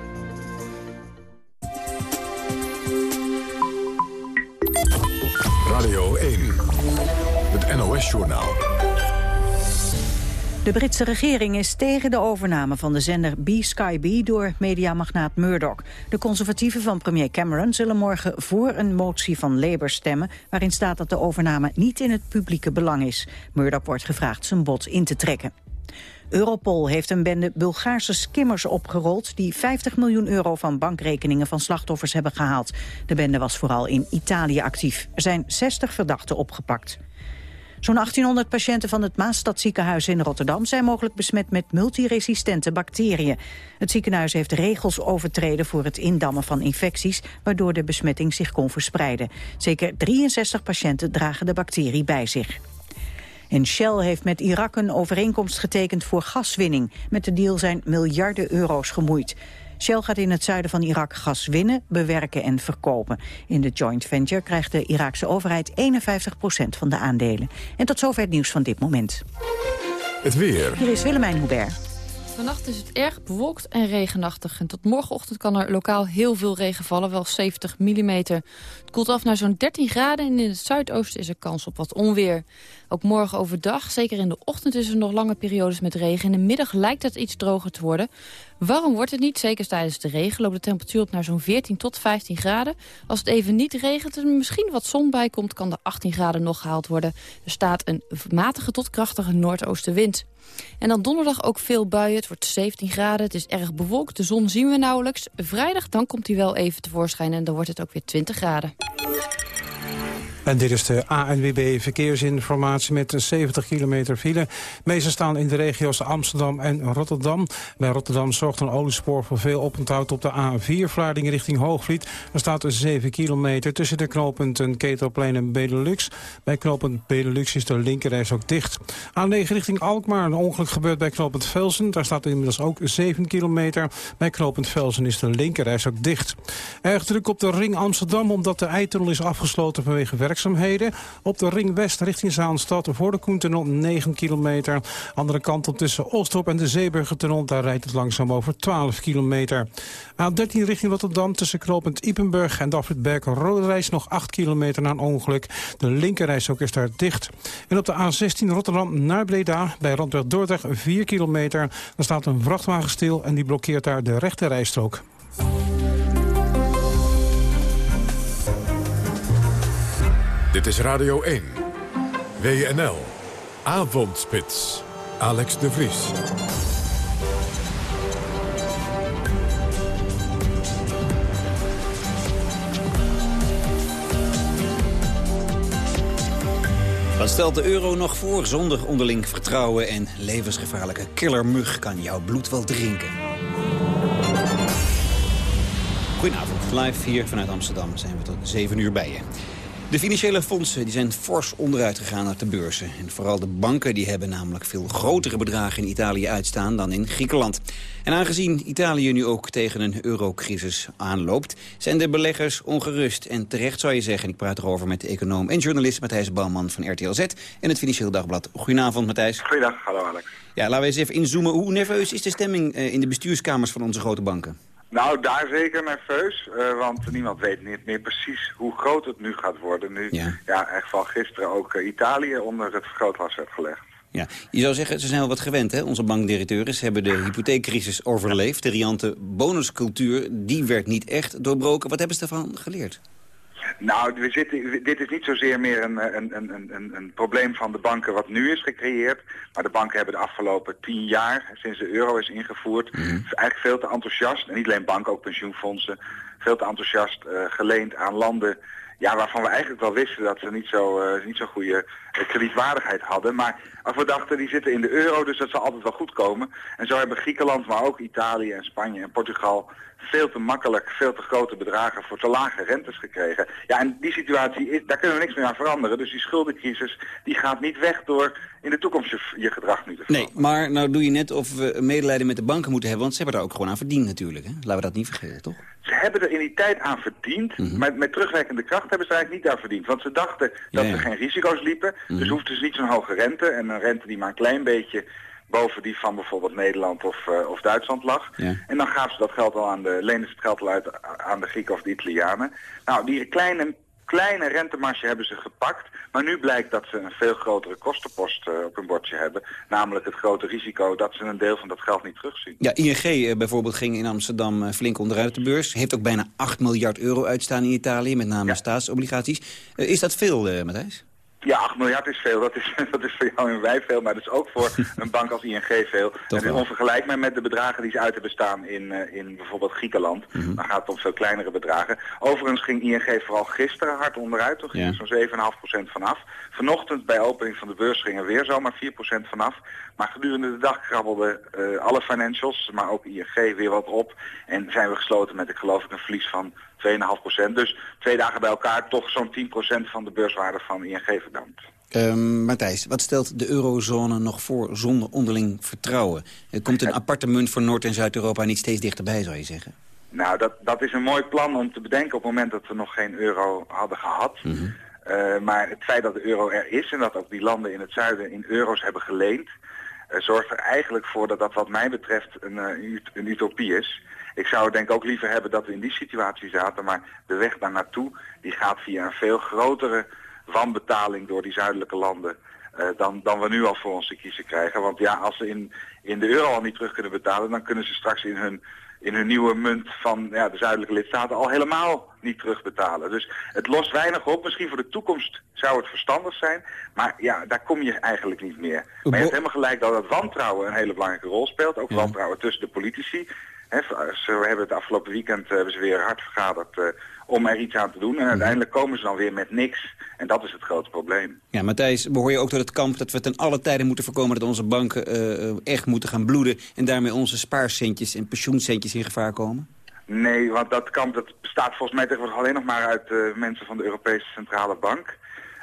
Radio 1, het NOS-journaal. De Britse regering is tegen de overname van de zender B-Sky B door mediamagnaat Murdoch. De conservatieven van premier Cameron zullen morgen voor een motie van Labour stemmen... waarin staat dat de overname niet in het publieke belang is. Murdoch wordt gevraagd zijn bod in te trekken. Europol heeft een bende Bulgaarse skimmers opgerold... die 50 miljoen euro van bankrekeningen van slachtoffers hebben gehaald. De bende was vooral in Italië actief. Er zijn 60 verdachten opgepakt. Zo'n 1800 patiënten van het Maasstadziekenhuis in Rotterdam... zijn mogelijk besmet met multiresistente bacteriën. Het ziekenhuis heeft regels overtreden voor het indammen van infecties... waardoor de besmetting zich kon verspreiden. Zeker 63 patiënten dragen de bacterie bij zich. En Shell heeft met Irak een overeenkomst getekend voor gaswinning. Met de deal zijn miljarden euro's gemoeid. Shell gaat in het zuiden van Irak gas winnen, bewerken en verkopen. In de joint venture krijgt de Iraakse overheid 51% van de aandelen. En tot zover het nieuws van dit moment. Het weer. Hier is Willemijn Hubert. Vannacht is het erg bewolkt en regenachtig. En tot morgenochtend kan er lokaal heel veel regen vallen, wel 70 mm. Het koelt af naar zo'n 13 graden en in het zuidoosten is er kans op wat onweer. Ook morgen overdag, zeker in de ochtend, is er nog lange periodes met regen. In de middag lijkt het iets droger te worden. Warm wordt het niet, zeker tijdens de regen. Loopt de temperatuur op naar zo'n 14 tot 15 graden. Als het even niet regent en misschien wat zon bij komt... kan de 18 graden nog gehaald worden. Er staat een matige tot krachtige noordoostenwind. En dan donderdag ook veel buien. Het wordt 17 graden, het is erg bewolkt. De zon zien we nauwelijks. Vrijdag dan komt hij wel even tevoorschijn en dan wordt het ook weer 20 graden. En dit is de ANWB Verkeersinformatie met 70 kilometer file. Meestal staan in de regio's Amsterdam en Rotterdam. Bij Rotterdam zorgt een oliespoor voor veel oponthoud op de A4 Vlaardingen richting Hoogvliet. Er staat 7 kilometer tussen de knooppunten Ketelplein en Benelux. Bij knooppunt Benelux is de linkerreis ook dicht. A9 richting Alkmaar, een ongeluk gebeurt bij knooppunt Velsen. Daar staat inmiddels ook 7 kilometer. Bij knooppunt Velsen is de linkerreis ook dicht. Erg druk op de ring Amsterdam omdat de Eitunnel is afgesloten vanwege werk Op de ring west richting Zaanstad voor de Koentunnel 9 kilometer. Andere kant op tussen Oostdorp en de Zeeburgertunnel. Daar rijdt het langzaam over 12 kilometer. A13 richting Rotterdam tussen knooppunt Ipenburg en Dafritberg. Rode reis nog 8 kilometer na een ongeluk. De linkerreis ook is daar dicht. En op de A16 Rotterdam naar Breda bij Randweg Dordrecht 4 kilometer. Dan staat een vrachtwagen stil en die blokkeert daar de rechte Dit is Radio 1. WNL. Avondspits. Alex de Vries. Wat stelt de euro nog voor zonder onderling vertrouwen en levensgevaarlijke killermug kan jouw bloed wel drinken? Goedenavond, live hier vanuit Amsterdam zijn we tot 7 uur bij je. De financiële fondsen die zijn fors onderuit gegaan naar de beurzen. En vooral de banken die hebben namelijk veel grotere bedragen in Italië uitstaan dan in Griekenland. En aangezien Italië nu ook tegen een eurocrisis aanloopt... zijn de beleggers ongerust. En terecht zou je zeggen, ik praat erover met de econoom en journalist... Matthijs Bouwman van RTL Z en het Financieel Dagblad. Goedenavond, Matthijs. Goedendag, hallo Alex. Ja, laten we eens even inzoomen. Hoe nerveus is de stemming eh, in de bestuurskamers van onze grote banken? Nou, daar zeker nerveus, uh, want niemand weet niet meer precies hoe groot het nu gaat worden. Nu, ja, ja echt van gisteren ook uh, Italië onder het vergrootglas werd gelegd. Ja, je zou zeggen, ze zijn wel wat gewend, hè? Onze bankdirecteuren. Ze hebben de hypotheekcrisis overleefd. De riante bonuscultuur, die werd niet echt doorbroken. Wat hebben ze daarvan geleerd? Nou, we zitten, dit is niet zozeer meer een, een, een, een, een probleem van de banken wat nu is gecreëerd. Maar de banken hebben de afgelopen tien jaar, sinds de euro is ingevoerd, mm eigenlijk veel te enthousiast, en niet alleen banken, ook pensioenfondsen, veel te enthousiast uh, geleend aan landen ja, waarvan we eigenlijk wel wisten dat ze niet zo, uh, niet zo goede uh, kredietwaardigheid hadden. Maar we dachten, die zitten in de euro, dus dat zal altijd wel goed komen. En zo hebben Griekenland, maar ook Italië en Spanje en Portugal veel te makkelijk, veel te grote bedragen voor te lage rentes gekregen. Ja, en die situatie, is, daar kunnen we niks meer aan veranderen. Dus die schuldencrisis, die gaat niet weg door in de toekomst je, je gedrag nu te veranderen. Nee, maar nou doe je net of we medelijden met de banken moeten hebben, want ze hebben daar ook gewoon aan verdiend natuurlijk. Hè? Laten we dat niet vergeten, toch? Ze hebben er in die tijd aan verdiend, mm maar met terugwerkende kracht hebben ze eigenlijk niet aan verdiend. Want ze dachten dat ze geen risico's liepen, mm dus hoefden ze niet zo'n hoge rente. En een rente die maar een klein beetje boven die van bijvoorbeeld Nederland of, uh, of Duitsland lag. Ja. En dan gaven ze dat geld al aan de, lenen ze het geld al uit aan de Grieken of de Italianen. Nou, die kleine kleine rentemarge hebben ze gepakt. Maar nu blijkt dat ze een veel grotere kostenpost eh, op hun bordje hebben. Namelijk het grote risico dat ze een deel van dat geld niet terugzien. Ja, ING eh, bijvoorbeeld ging in Amsterdam eh, flink onderuit de beurs. Heeft ook bijna 8 miljard euro uitstaan in Italië, met name staatsobligaties. Eh, is dat veel, eh, Matthijs? Ja, 8 miljard is veel. Dat is, *laughs* dat is voor jou en wij veel, maar dat is ook voor *laughs* een bank als ING veel. Toch en wel. onvergelijkbaar met de bedragen die ze uit hebben staan in, eh, in bijvoorbeeld Griekenland. Mhm. Dan gaat het om veel kleinere bedragen. Overigens ging ING vooral gisteren hard onderuit. Toen ging Ja. zo'n 7,5% vanaf. Vanochtend bij opening van de beurs ging er weer zomaar 4% vanaf. Maar gedurende de dag krabbelden eh, alle financials, maar ook ING weer wat op. En zijn we gesloten met, ik geloof ik, een verlies van 2,5%. Dus twee dagen bij elkaar toch zo'n 10% van de beurswaarde van ING verdampt. Ehm Matthijs, wat stelt de eurozone nog voor zonder onderling vertrouwen? Er komt een aparte munt voor Noord- en Zuid-Europa niet steeds dichterbij, zou je zeggen? Nou, dat, dat is een mooi plan om te bedenken op het moment dat we nog geen euro hadden gehad. Eh, maar het feit dat de euro er is en dat ook die landen in het zuiden in euro's hebben geleend, zorgt er eigenlijk voor dat dat wat mij betreft een, eh, utopie is. Ik zou denk ook liever hebben dat we in die situatie zaten, maar de weg daar naartoe die gaat via een veel grotere wanbetaling door die zuidelijke landen. eh, dan, dan we nu al voor ons te kiezen krijgen. Want ja, als ze in, in de euro al niet terug kunnen betalen, dan kunnen ze straks in hun, in hun nieuwe munt van ja, de zuidelijke lidstaten al helemaal niet terugbetalen. Dus het lost weinig op. Misschien voor de toekomst zou het verstandig zijn. Maar ja, daar kom je eigenlijk niet meer. Maar je hebt helemaal gelijk dat het wantrouwen een hele belangrijke rol speelt. Ook wantrouwen tussen de politici. Hè, ze hebben het afgelopen weekend eh, hebben ze weer hard vergaderd eh, om er iets aan te doen. En uiteindelijk komen ze dan weer met niks. En dat is het grote probleem. Ja, Matthijs, behoor je ook tot het kamp dat we ten alle tijden moeten voorkomen... dat onze banken eh, echt moeten gaan bloeden... en daarmee onze spaarcentjes en pensioencentjes in gevaar komen? Nee, want dat kamp dat bestaat volgens mij tegenwoordig alleen nog maar uit eh, mensen van de Europese Centrale Bank.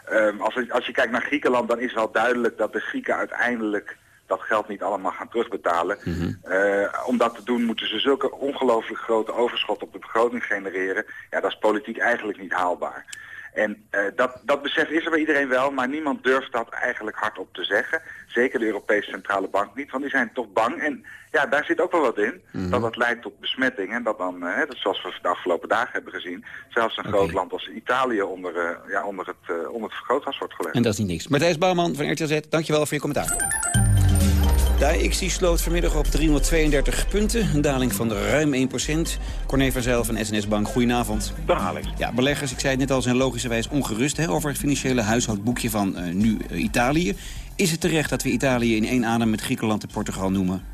Ehm, als, als je kijkt naar Griekenland, dan is wel duidelijk dat de Grieken uiteindelijk dat geld niet allemaal gaan terugbetalen. Eh, om dat te doen moeten ze zulke ongelooflijk grote overschot op de begroting genereren. Ja, dat is politiek eigenlijk niet haalbaar. En eh, dat, dat besef is er bij iedereen wel, maar niemand durft dat eigenlijk hardop te zeggen. Zeker de Europese Centrale Bank niet, want die zijn toch bang. En ja, daar zit ook wel wat in, dat dat leidt tot besmetting. En dat dan, eh, dat zoals we de afgelopen dagen hebben gezien, zelfs een groot land als Italië onder, ja, onder, het, onder het vergrootglas wordt gelegd. En dat is niet niks. Matthijs Bouwman van RTL Z, dankjewel voor je commentaar. De AX die sloot vanmiddag op 332 punten. Een daling van ruim 1% Corné van Zijl van SNS Bank, goedenavond. Dag Alex. Ja, beleggers, ik zei het net al, zijn logischerwijs ongerust hè, over het financiële huishoudboekje van eh, nu eh, Italië. Is het terecht dat we Italië in één adem met Griekenland en Portugal noemen?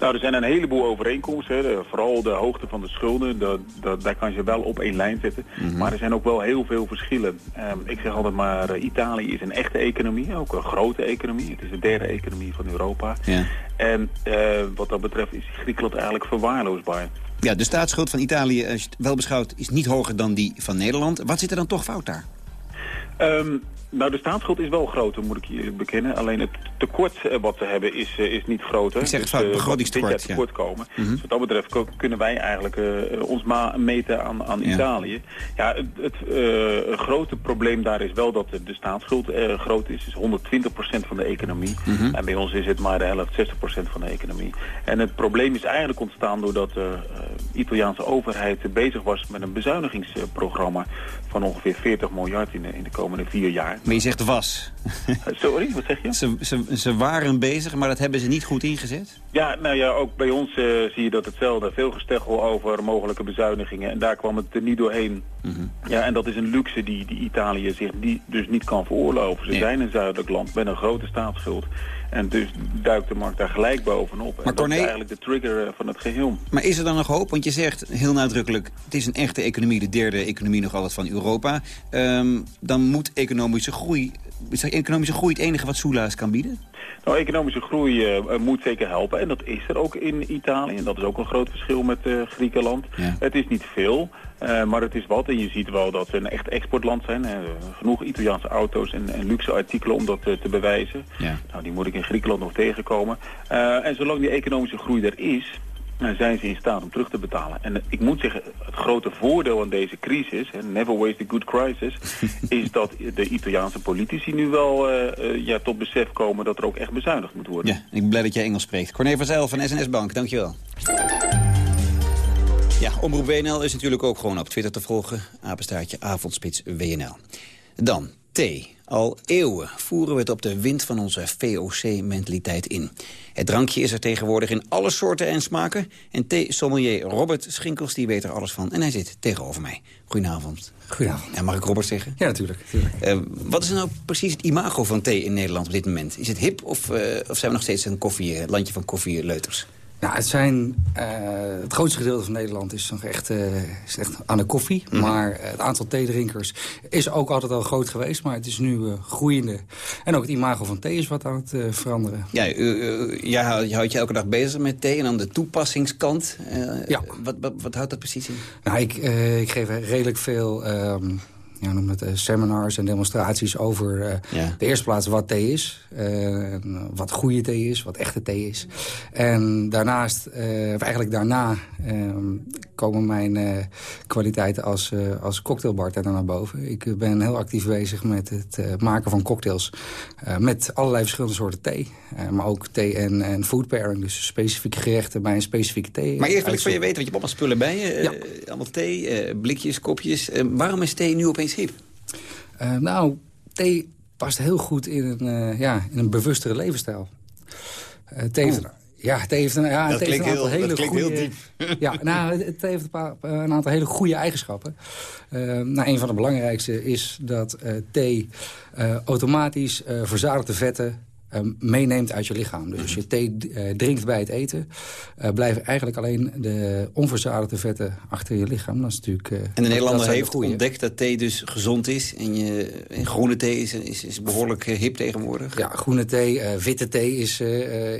Nou, er zijn een heleboel overeenkomsten. Hè. De- vooral de hoogte van de schulden, dat, dat, daar kan je wel op één lijn zetten. Maar er zijn ook wel heel veel verschillen. Ehm, ik zeg altijd maar, eh, Italië is een echte economie, ook een grote economie. Het is de derde economie van Europa. Ja. En eh, wat dat betreft is Griekenland eigenlijk verwaarloosbaar. Ja, de staatsschuld van Italië, als je het wel beschouwt, is niet hoger dan die van Nederland. Wat zit er dan toch fout daar? Ehm, nou, de staatsschuld is wel groter, moet ik je bekennen. Alleen het tekort eh, wat we hebben is, eh, is niet groter. Ik zeg het Dus, fout, eh, begrotingstekort, ja. tekort komen. Mhm. Dus wat dat betreft kunnen wij eigenlijk ons ma meten aan, aan Ja. Italië. Ja, het, het grote probleem daar is wel dat de, de staatsschuld eh, groot is. is 120% van de economie. Mhm. En bij ons is het maar de helft, 60% van de economie. En het probleem is eigenlijk ontstaan doordat de Italiaanse overheid bezig was met een bezuinigingsprogramma van ongeveer 40 miljard in de, in de komende vier jaar. Maar je zegt was. Sorry, wat zeg je? Ze, ze, ze waren bezig, maar dat hebben ze niet goed ingezet? Ja, nou ja, ook bij ons eh, zie je dat hetzelfde. Veel gesteggel over mogelijke bezuinigingen. En daar kwam het er niet doorheen. Ja, en dat is een luxe die, die Italië zich die, dus niet kan veroorloven. Ze Nee. zijn een zuidelijk land met een grote staatsschuld. En dus duikt de markt daar gelijk bovenop. en dat Corné- is eigenlijk de trigger eh, van het geheel. Maar is er dan nog hoop? Want je zegt heel nadrukkelijk, het is een echte economie, de derde economie nog altijd van Europa. Ehm, dan moet economische groei, is economische groei het enige wat Soela's kan bieden? Nou, economische groei eh, eh, moet zeker helpen. En dat is er ook in Italië. En dat is ook een groot verschil met eh, Griekenland. Het is niet veel, maar het is wat. En je ziet wel dat ze een echt exportland zijn. Genoeg Italiaanse auto's en, en luxe artikelen om dat te bewijzen. Ja. Nou, die moet ik in Griekenland nog tegenkomen. En zolang die economische groei er is, eh, zijn ze in staat om terug te betalen. En ik moet zeggen, het grote voordeel aan deze crisis, never waste a good crisis, *laughs* is dat de Italiaanse politici nu wel eh, eh, ja, tot besef komen dat er ook echt bezuinigd moet worden. Ja, ik ben blij dat jij Engels spreekt. Corné van Zijl van SNS Bank, dankjewel. Ja, Omroep WNL is natuurlijk ook gewoon op Twitter te volgen. Apenstaartje avondspits WNL. Dan thee. Al eeuwen voeren we het op de wind van onze VOC-mentaliteit in. Het drankje is er tegenwoordig in alle soorten en smaken. En thee-sommelier Robert Schinkels die weet er alles van. En hij zit tegenover mij. Goedenavond. Goedenavond. Ja, mag ik Robert zeggen? Ja, natuurlijk. Uh, wat is nou precies het imago van thee in Nederland op dit moment? Is het hip of, uh, of zijn we nog steeds een koffie, landje van koffieleuters? Nou, het, zijn, uh, het grootste gedeelte van Nederland is nog echt, uh, is echt aan de koffie. Mm -hmm. Maar het aantal theedrinkers is ook altijd al groot geweest. Maar het is nu uh, groeiende. En ook het imago van thee is wat aan het veranderen. Ja, jij je houdt je elke dag bezig met thee. En dan de toepassingskant. ja. Wat, wat, wat, houdt dat precies in? Nou, ik, ik geef redelijk veel... Um, ja, noem het, uh, seminars en demonstraties over uh, ja. de eerste plaats wat thee is. Uh, wat goede thee is, wat echte thee is. En daarnaast, of eigenlijk daarna, ehm, komen mijn kwaliteiten als, als cocktailbartender naar boven. Ik ben heel actief bezig met het maken van cocktails. met allerlei verschillende soorten thee. maar ook thee en, en food pairing. Dus specifieke gerechten bij een specifieke thee. Maar eerst wil ik van je weten, want je hebt allemaal spullen bij je. Ja. allemaal thee, blikjes, kopjes. waarom is thee nu opeens hip? Uh, nou, thee past heel goed in een, uh, ja, in een bewustere levensstijl. Uh, thee heeft, ja, thee heeft een, ja, thee heeft een aantal heel, hele goede... heel diep. Ja, nou, het heeft een, paar, een aantal hele goede eigenschappen. nou, een van de belangrijkste is dat thee automatisch verzadigde vetten uh, meeneemt uit je lichaam. Dus als je thee uh, drinkt bij het eten... Uh, blijven eigenlijk alleen de onverzadigde vetten achter je lichaam. Dat is natuurlijk, en de Nederlander heeft ontdekt dat thee dus gezond is. En, je, en groene thee is, is, is behoorlijk hip tegenwoordig. Ja, groene thee, witte thee is,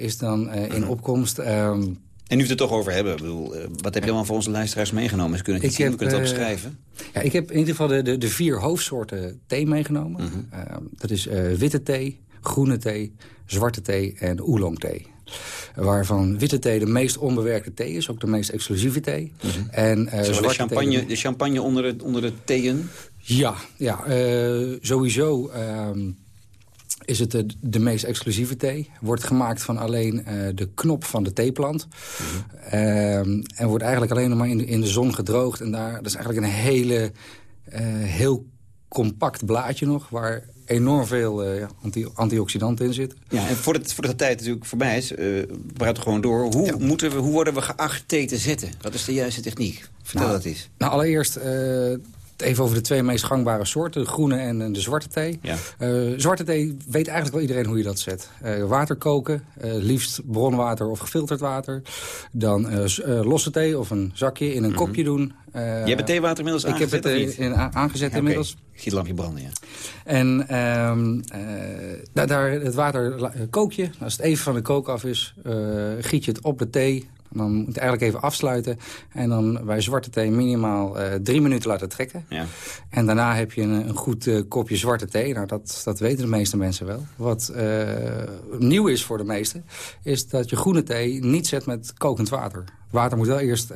is dan in opkomst... Um, en nu we het er toch over hebben, bedoel, wat heb je allemaal voor onze luisteraars meegenomen? Ze kunnen het, zien, heb, kunnen het opschrijven. Ja, ik heb in ieder geval de, de, de vier hoofdsoorten thee meegenomen. -hmm. uh, dat is uh, witte thee, groene thee, zwarte thee en oolong thee. Waarvan witte thee de meest onbewerkte thee is, ook de meest exclusieve thee. Mm -hmm. en, uh, zwarte de, champagne, thee, de champagne onder de, onder de theeën? Ja, ja uh, sowieso uh, is het de, de, meest exclusieve thee. Wordt gemaakt van alleen uh, de knop van de theeplant. Mm -hmm. en wordt eigenlijk alleen nog maar in de, in de zon gedroogd. En daar, dat is eigenlijk een hele, heel compact blaadje nog... waar enorm veel uh, anti antioxidanten in zitten. Ja, en voordat, voordat de tijd natuurlijk voorbij is, uh, we praten gewoon door. Hoe, ja. moeten we, hoe worden we geacht thee te zetten? Wat is de juiste techniek? Vertel nou, dat eens. Nou, allereerst uh, even over de twee meest gangbare soorten. De groene en de zwarte thee. Ja. zwarte thee weet eigenlijk wel iedereen hoe je dat zet. water koken, liefst bronwater of gefilterd water. Dan losse thee of een zakje in een mm -hmm. kopje doen. Je hebt het theewater inmiddels ik aangezet, Ik heb het in, aangezet ja, inmiddels. Okay. Ik zie het lampje branden, ja. En um, uh, daar, daar, het water kook je. Als het even van de kook af is, uh, giet je het op de thee. Dan moet je eigenlijk even afsluiten. En dan bij zwarte thee minimaal uh, drie minuten laten trekken. Ja. En daarna heb je een, een goed uh, kopje zwarte thee. Nou, dat, dat weten de meeste mensen wel. Wat uh, nieuw is voor de meesten, is dat je groene thee niet zet met kokend water. Water moet wel eerst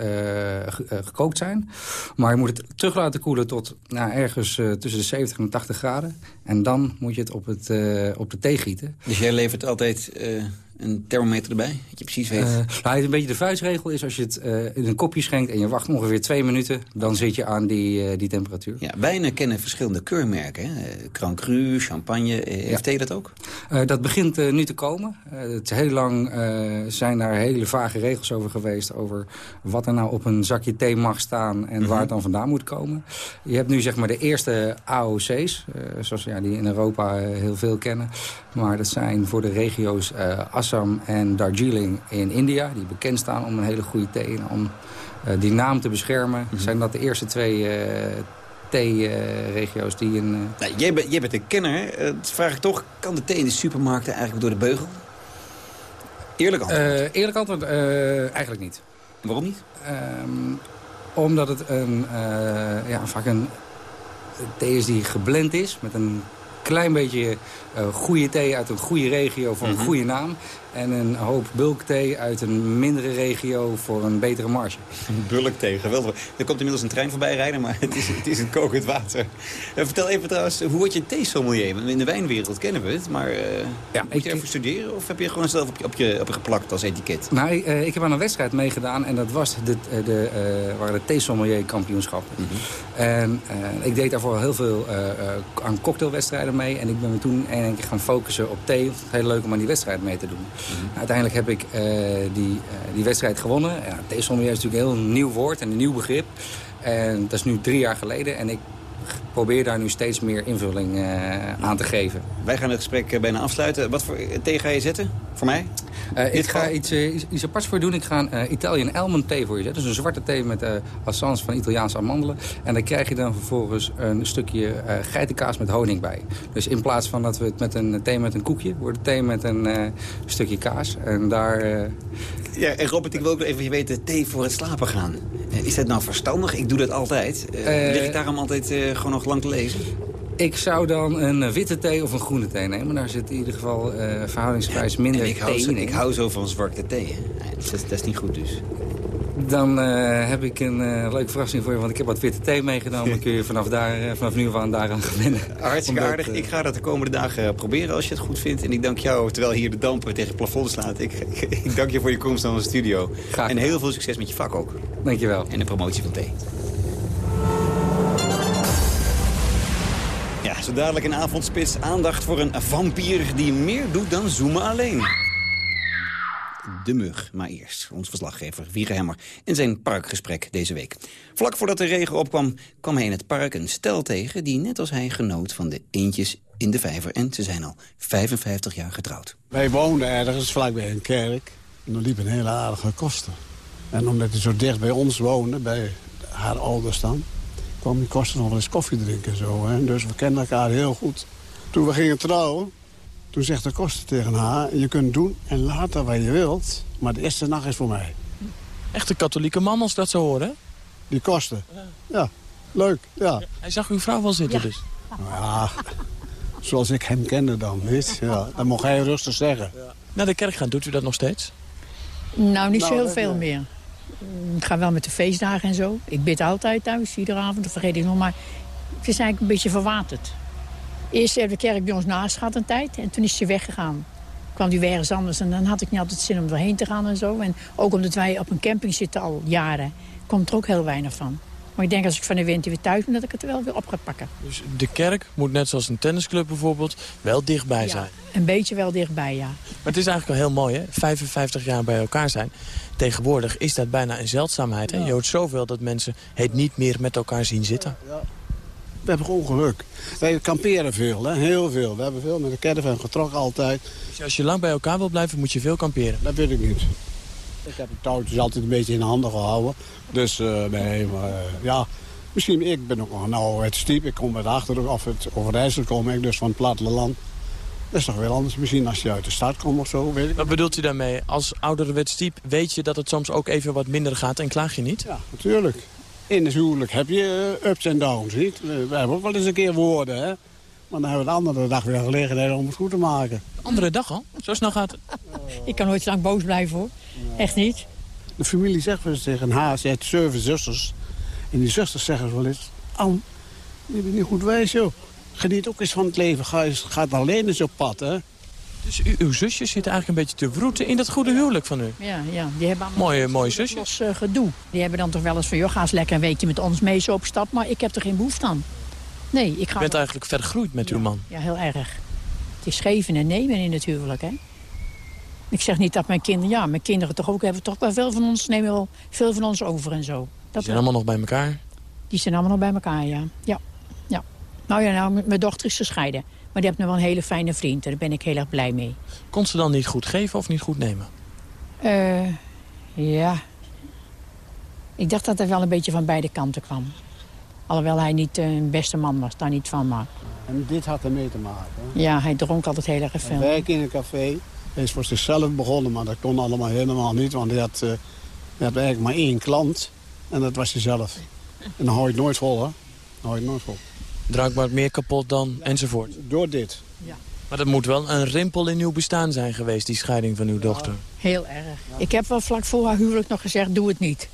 gekookt zijn. Maar je moet het terug laten koelen tot nou, ergens tussen de 70 en 80 graden. En dan moet je het op, het, op de thee gieten. Dus jij levert altijd een thermometer erbij? Dat je precies weet. Uh, nou, een beetje de vuistregel is als je het uh, in een kopje schenkt... en je wacht ongeveer twee minuten, dan zit je aan die, uh, die temperatuur. Ja, wijnen kennen verschillende keurmerken. Hè? Grand Cru, champagne. Heeft ja. thee dat ook? dat begint nu te komen. het heel lang zijn daar hele vage regels over geweest... over wat er nou op een zakje thee mag staan... en -hmm. waar het dan vandaan moet komen. Je hebt nu zeg maar de eerste AOC's, zoals ja, die in Europa heel veel kennen. Maar dat zijn voor de regio's Assam en Darjeeling in India... die bekend staan om een hele goede thee. En om uh, die naam te beschermen mm -hmm. zijn dat de eerste twee uh, thee-regio's die in... Uh... Nou, jij, bent, jij bent een kenner. Uh, vraag ik toch, kan de thee in de supermarkten eigenlijk door de beugel? Eerlijk antwoord. eerlijk antwoord, eigenlijk niet. Waarom niet? Um, omdat het een, ja, vaak een thee is die geblend is met een klein beetje uh, goede thee uit een goede regio voor een mm -hmm. goede naam. En een hoop bulkthee uit een mindere regio voor een betere marge. *laughs* Bulkthee, geweldig. Er komt inmiddels een trein voorbij rijden, maar het is, het is een kokend water. Eh, vertel even trouwens, hoe word je een theesommelier? Want In de wijnwereld kennen we het, maar eh, moet je ervoor studeren? Of heb je gewoon zelf op je, op je, op je geplakt als etiket? Nou, eh, ik heb aan een wedstrijd meegedaan en dat was de, de, de, waren de theesommelier kampioenschappen. En eh, ik deed daarvoor heel veel aan cocktailwedstrijden mee. En ik ben me toen keer gaan focussen op thee. Het is heel leuk om aan die wedstrijd mee te doen. Uiteindelijk heb ik eh, die, eh, die wedstrijd gewonnen. Ja, theesommelier is natuurlijk een heel nieuw woord en een nieuw begrip. En dat is nu drie jaar geleden. En ik probeer daar nu steeds meer invulling eh, aan te geven. Wij gaan het gesprek eh, bijna afsluiten. Wat voor thee ga je zetten? Voor mij? Eh, ik ga iets, eh, iets, iets aparts voor doen. Ik ga een eh, Italian almond thee voor je zetten. Dus een zwarte thee met eh assans van Italiaanse amandelen. En daar krijg je dan vervolgens een stukje eh, geitenkaas met honing bij. Dus in plaats van dat we het met een thee met een koekje... wordt het thee met een eh, stukje kaas. En daar... Ja, en Robert, ik wil ook nog even weten, thee voor het slapen gaan. Eh, Is dat nou verstandig? Ik doe dat altijd. Eh, lig ik daarom altijd gewoon nog lang te lezen? ik zou dan een witte thee of een groene thee nemen. Daar zit in ieder geval eh verhoudingsgewijs minder En ik hou, thee zo, in. ik hou zo van zwarte thee. hè. Dat, is, dat is niet goed dus. Dan eh, heb ik een eh, leuke verrassing voor je, want ik heb wat witte thee meegenomen. Dan kun je vanaf, daar, eh, vanaf nu aan daaraan gewinnen. Hartstikke Omdat, aardig. Ik ga dat de komende dagen proberen als je het goed vindt. En ik dank jou, terwijl hier de dampen tegen het plafond slaat. Ik, ik, *laughs* ik dank je voor je komst naar onze studio. En heel veel succes met je vak ook. Dankjewel. En de promotie van thee. Ja, zo dadelijk een avondspits. Aandacht voor een vampier die meer doet dan zoomen alleen. De mug, maar eerst ons verslaggever Wiege Hemmer in zijn parkgesprek deze week. Vlak voordat de regen opkwam, kwam hij in het park een stel tegen... die net als hij genoot van de eentjes in de vijver. En ze zijn al 55 jaar getrouwd. Wij woonden ergens vlakbij een kerk. En er liep een hele aardige koster. En omdat hij zo dicht bij ons woonde, bij haar ouders dan... kwam die koster nog wel eens koffie drinken en zo. Hè? Dus we kenden elkaar heel goed. Toen we gingen trouwen, toen zegt de koster tegen haar... je kunt doen en laten wat je wilt, maar de eerste nacht is voor mij. Echte katholieke man als dat zo horen. Die koster. Ja, leuk, ja. Hij zag uw vrouw wel zitten dus. Nou ja, zoals ik hem kende dan, niet? Ja, dat mocht hij rustig zeggen. Naar de kerk gaan, doet u dat nog steeds? Nou, niet zo Nou, heel dat, veel ja. meer. Ik ga wel met de feestdagen en zo. Ik bid altijd thuis, iedere avond, dat vergeet ik nog. Maar het is eigenlijk een beetje verwaterd. Eerst heeft de kerk bij ons naast gehad een tijd en toen is ze weggegaan. kwam die weer ergens anders en dan had ik niet altijd zin om erheen te gaan en zo. En ook omdat wij op een camping zitten al jaren, komt er ook heel weinig van. Maar ik denk als ik van de winter weer thuis ben, dat ik het er wel weer op ga pakken. Dus de kerk moet net zoals een tennisclub bijvoorbeeld wel dichtbij zijn. Een beetje wel dichtbij, ja. Maar het is eigenlijk wel heel mooi, hè? 55 jaar bij elkaar zijn. Tegenwoordig is dat bijna een zeldzaamheid. Hè? Je hoort zoveel dat mensen het niet meer met elkaar zien zitten. We hebben gewoon geluk. Wij kamperen veel, hè? heel veel. We hebben veel met de caravan getrokken altijd. Dus als je lang bij elkaar wil blijven, moet je veel kamperen. Dat weet ik niet. Ik heb het touwtjes altijd een beetje in de handen gehouden. Dus eh, nee, maar eh, ja... Misschien, ik ben ook nog een ouderwets type. Ik kom uit de Achterhoek, of het Overijssel kom ik, dus van het platteland. Dat is toch wel anders misschien als je uit de stad komt of zo, weet ik. Wat bedoelt u daarmee? Als ouderwets type weet je dat het soms ook even wat minder gaat en klaag je niet? Ja, natuurlijk. In het huwelijk heb je eh, ups en downs, niet? We we hebben ook wel eens een keer woorden, hè. Maar dan hebben we de andere dag weer gelegenheid om het goed te maken. Andere dag al? Zo snel gaat het? *laughs* Ik kan nooit zo lang boos blijven, hoor. Echt niet. De familie zegt wel eens tegen haar, ze heeft zeven zusters. En die zusters zeggen wel eens... Ann, je bent niet goed wijs, joh. Geniet ook eens van het leven. Ga, eens, ga het alleen eens op pad, hè. Dus u, uw zusjes zitten eigenlijk een beetje te wroeten in dat goede huwelijk van u. Ja, ja. Die hebben allemaal Mooie, mooie zusjes. los eh, gedoe. Die hebben dan toch wel eens van, joh, ga eens lekker een weekje met ons mee zo op stap. Maar ik heb er geen behoefte aan. Nee, ik U ga... bent eigenlijk vergroeid met uw man. Ja, heel erg. Het is geven en nemen in het huwelijk, hè. Ik zeg niet dat mijn kinderen... Ja, mijn kinderen toch ook hebben toch wel veel van ons... nemen wel veel van ons over en zo. Die zijn allemaal nog bij elkaar. Die zijn allemaal nog bij elkaar, ja. Ja, ja. Nou ja, nou, mijn dochter is gescheiden. Maar die heeft nog wel een hele fijne vriend. En daar ben ik heel erg blij mee. Kon ze dan niet goed geven of niet goed nemen? Eh, ja. Ik dacht dat er wel een beetje van beide kanten kwam. Alhoewel hij niet eh, een beste man was, daar niet van. Maar En dit had ermee te maken. Hè. ja, hij dronk altijd heel erg Hij veel. werkte in een café. Hij is voor zichzelf begonnen, maar dat kon allemaal helemaal niet. Want hij had, eh, hij had eigenlijk maar één klant. En dat was hij zelf. En dan hou je het nooit vol, hè. Dan hou je het nooit vol. Drank maar meer kapot dan enzovoort. Door dit. Ja. Maar dat moet wel een rimpel in uw bestaan zijn geweest, die scheiding van uw dochter. Heel erg. Ik heb wel vlak voor haar huwelijk nog gezegd, doe het niet.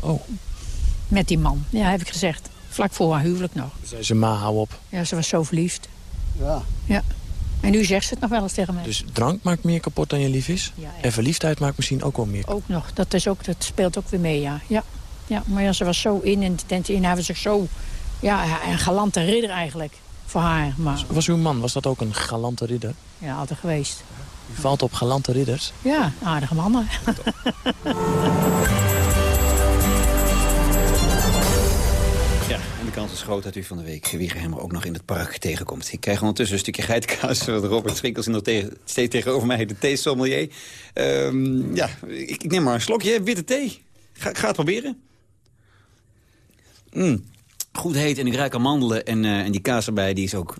Oh. Met die man. Ja, heb ik gezegd. Vlak voor haar huwelijk nog. Zei ze, ma, hou op. Ja, ze was zo verliefd. Ja. Ja. En nu zegt ze het nog wel eens tegen mij. Dus drank maakt meer kapot dan je lief is? Ja, en verliefdheid maakt misschien ook wel meer Ook nog. Dat, is ook, dat speelt ook weer mee, ja. Ja, ja maar ja, ze was zo in en tent in. Hebben zich zo... Ja, een galante ridder eigenlijk. Voor haar. Maar Was uw man, was dat ook een galante ridder? ja, altijd geweest. U valt op galante ridders. Ja, aardige mannen. Ja, en de kans is groot dat u van de week Wiegerhemmer ook nog in het park tegenkomt. Ik krijg ondertussen een stukje geitenkaas. *laughs* want Robert Schinkels nog tegen, steeds tegenover mij, de theesommelier. Ehm ja, ik, ik neem maar een slokje, witte thee. Ga, ik ga het proberen. Mm, goed heet en ik ruik amandelen en, eh, en die kaas erbij, die is ook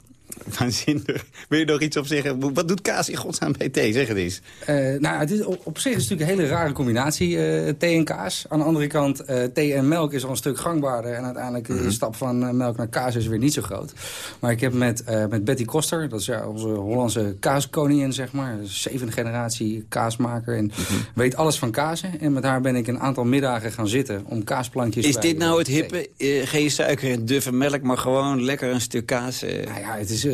*laughs* waanzinnig. Wil je nog iets op zeggen? Wat doet kaas in godsnaam bij thee? Zeg het eens. Eh, nou, het is, op, op zich is het natuurlijk een hele rare combinatie, eh, thee en kaas. Aan de andere kant, eh, thee en melk is al een stuk gangbaarder. En uiteindelijk de stap van melk naar kaas is weer niet zo groot. Maar ik heb met, met Betty Koster, dat is ja, onze Hollandse kaaskoningin, zeg maar. Zevende generatie kaasmaker en weet alles van kazen. En met haar ben ik een aantal middagen gaan zitten om kaasplankjes Is bij- dit nou het hippe? Geen suiker en duffe melk, maar gewoon lekker een stuk kaas. Nou ja, het is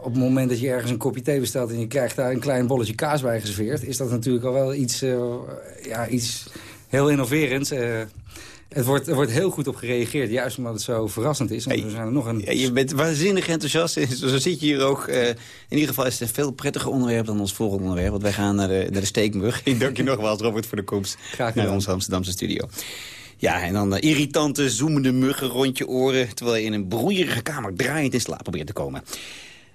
op het moment dat je ergens een kopje thee bestelt... en je krijgt daar een klein bolletje kaas bij geserveerd... is dat natuurlijk al wel iets, eh, ja, iets heel innoverends. Eh, het wordt, er wordt heel goed op gereageerd, juist omdat het zo verrassend is. En zijn er nog een... Ja, je bent waanzinnig enthousiast. en Zo zit je hier ook. eh, in ieder geval is het een veel prettiger onderwerp dan ons volgende onderwerp. Want wij gaan naar de, naar de steekmug. *laughs* Ik dank je nogmaals, Robert, voor de komst naar gedaan. onze Amsterdamse studio. Ja, en dan eh, irritante, zoemende muggen rond je oren... terwijl je in een broeierige kamer draaiend in slaap probeert te komen.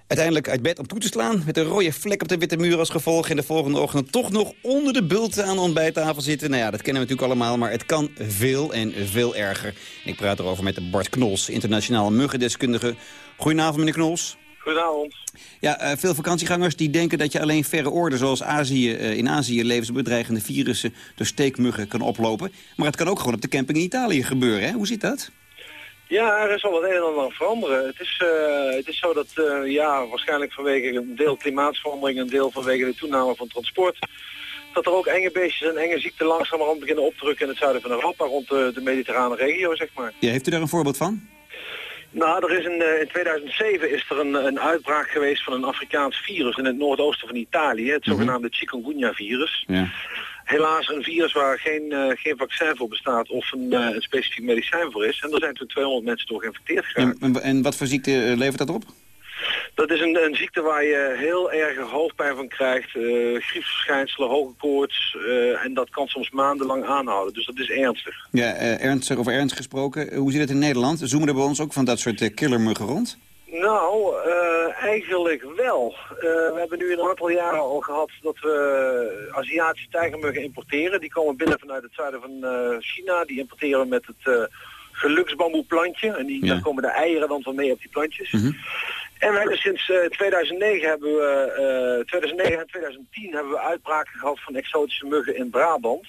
Uiteindelijk uit bed om toe te slaan... met een rode vlek op de witte muur als gevolg... en de volgende ochtend toch nog onder de bulten aan de ontbijttafel zitten. Nou ja, dat kennen we natuurlijk allemaal, maar het kan veel en veel erger. Ik praat erover met Bart Knols, internationaal muggendeskundige. Goedenavond, meneer Knols. Goedenavond. Ja, eh, veel vakantiegangers die denken dat je alleen verre oorden... zoals Azië, eh, in Azië levensbedreigende virussen door steekmuggen kan oplopen. Maar het kan ook gewoon op de camping in Italië gebeuren, hè? Hoe zit dat? Ja, er is al wat een en ander aan veranderen. Het is, eh, het is zo dat, ja, waarschijnlijk vanwege een deel klimaatverandering, een deel vanwege de toename van transport, dat er ook enge beestjes en enge ziekten langzamerhand beginnen op te drukken in het zuiden van Europa, rond de, de mediterrane regio, zeg maar. Ja, heeft u daar een voorbeeld van? Nou, er is een, eh, in 2007 is er een, een uitbraak geweest van een Afrikaans virus in het noordoosten van Italië, het zogenaamde chikungunya-virus. Ja. Helaas een virus waar geen, eh, geen vaccin voor bestaat of een, eh, een specifiek medicijn voor is. En er zijn toen 200 mensen door geïnfecteerd geraakt. En, en- en wat voor ziekte levert dat op? Dat is een, een ziekte waar je heel erg hoofdpijn van krijgt, eh griepsverschijnselen, hoge koorts eh, en dat kan soms maandenlang aanhouden. Dus dat is ernstig. Ja, eh, ernstig over ernst gesproken. Hoe zit het in Nederland? Zoomen er bij ons ook van dat soort killermuggen rond? Nou, eigenlijk wel. We hebben nu een aantal jaren al gehad dat we Aziatische tijgermuggen importeren. Die komen binnen vanuit het zuiden van China. Die importeren we met het geluksbamboeplantje. En die, Ja. daar komen de eieren dan van mee op die plantjes. En we hebben sinds eh, 2009, hebben we, eh, 2009 en 2010 hebben we uitbraken gehad van exotische muggen in Brabant.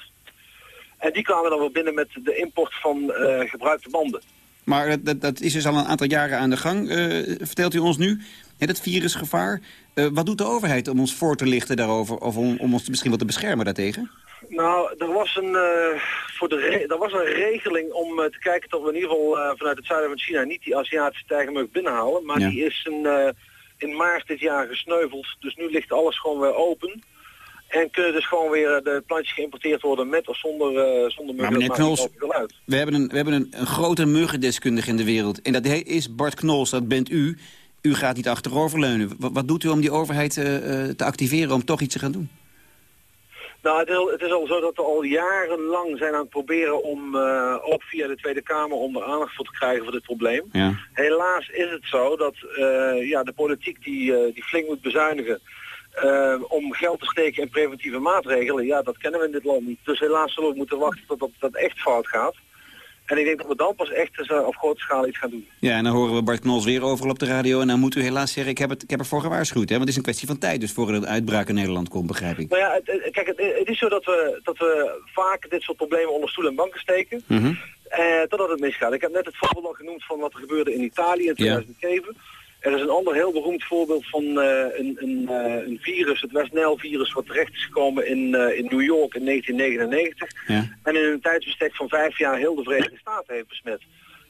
En die kwamen dan weer binnen met de import van eh, gebruikte banden. Maar dat, dat, dat is dus al een aantal jaren aan de gang, eh, vertelt u ons nu. Hè, dat virusgevaar. Eh, wat doet de overheid om ons voor te lichten daarover? Of om, om ons misschien wat te beschermen daartegen? Nou, er was een, eh, voor de er was een regeling om eh, te kijken dat we in ieder geval eh, vanuit het zuiden van China niet die Aziatische tijgermug binnenhalen. Maar Ja. die is een, in maart dit jaar gesneuveld. Dus nu ligt alles gewoon weer open. En kunnen dus gewoon weer de plantjes geïmporteerd worden met of zonder, zonder muggen. meneer maakt niet Knols-. We hebben een, we hebben een, een grote muggendeskundige in de wereld. En dat is Bart Knols, dat bent u. U gaat niet achteroverleunen. Wat, wat doet u om die overheid te activeren om toch iets te gaan doen? Nou, het is, al, het is al zo dat we al jarenlang zijn aan het proberen om, eh, ook via de Tweede Kamer, om er aandacht voor te krijgen voor dit probleem. Ja. Helaas is het zo dat eh, ja, de politiek die, eh, die flink moet bezuinigen om geld te steken in preventieve maatregelen, ja, dat kennen we in dit land niet. Dus helaas zullen we moeten wachten tot dat, dat echt fout gaat. En ik denk dat we dan pas echt eh, op grote schaal iets gaan doen. Ja, en dan horen we Bart Knols weer overal op de radio. En dan moet u helaas zeggen, ik heb, het, ik heb ervoor gewaarschuwd. Hè? Want het is een kwestie van tijd dus voor er een uitbraak in Nederland komt, begrijp ik. Nou ja, het, kijk, het, het is zo dat we, dat we vaak dit soort problemen onder stoel en banken steken. Mhm. Eh, totdat het misgaat. Ik heb net het voorbeeld al genoemd van wat er gebeurde in Italië in 2007. Er is een ander heel beroemd voorbeeld van een, een, een, virus, het West Nile virus, wat terecht is gekomen in, in New York in 1999. Ja. En in een tijdsbestek van vijf jaar heel de Verenigde Staten heeft besmet.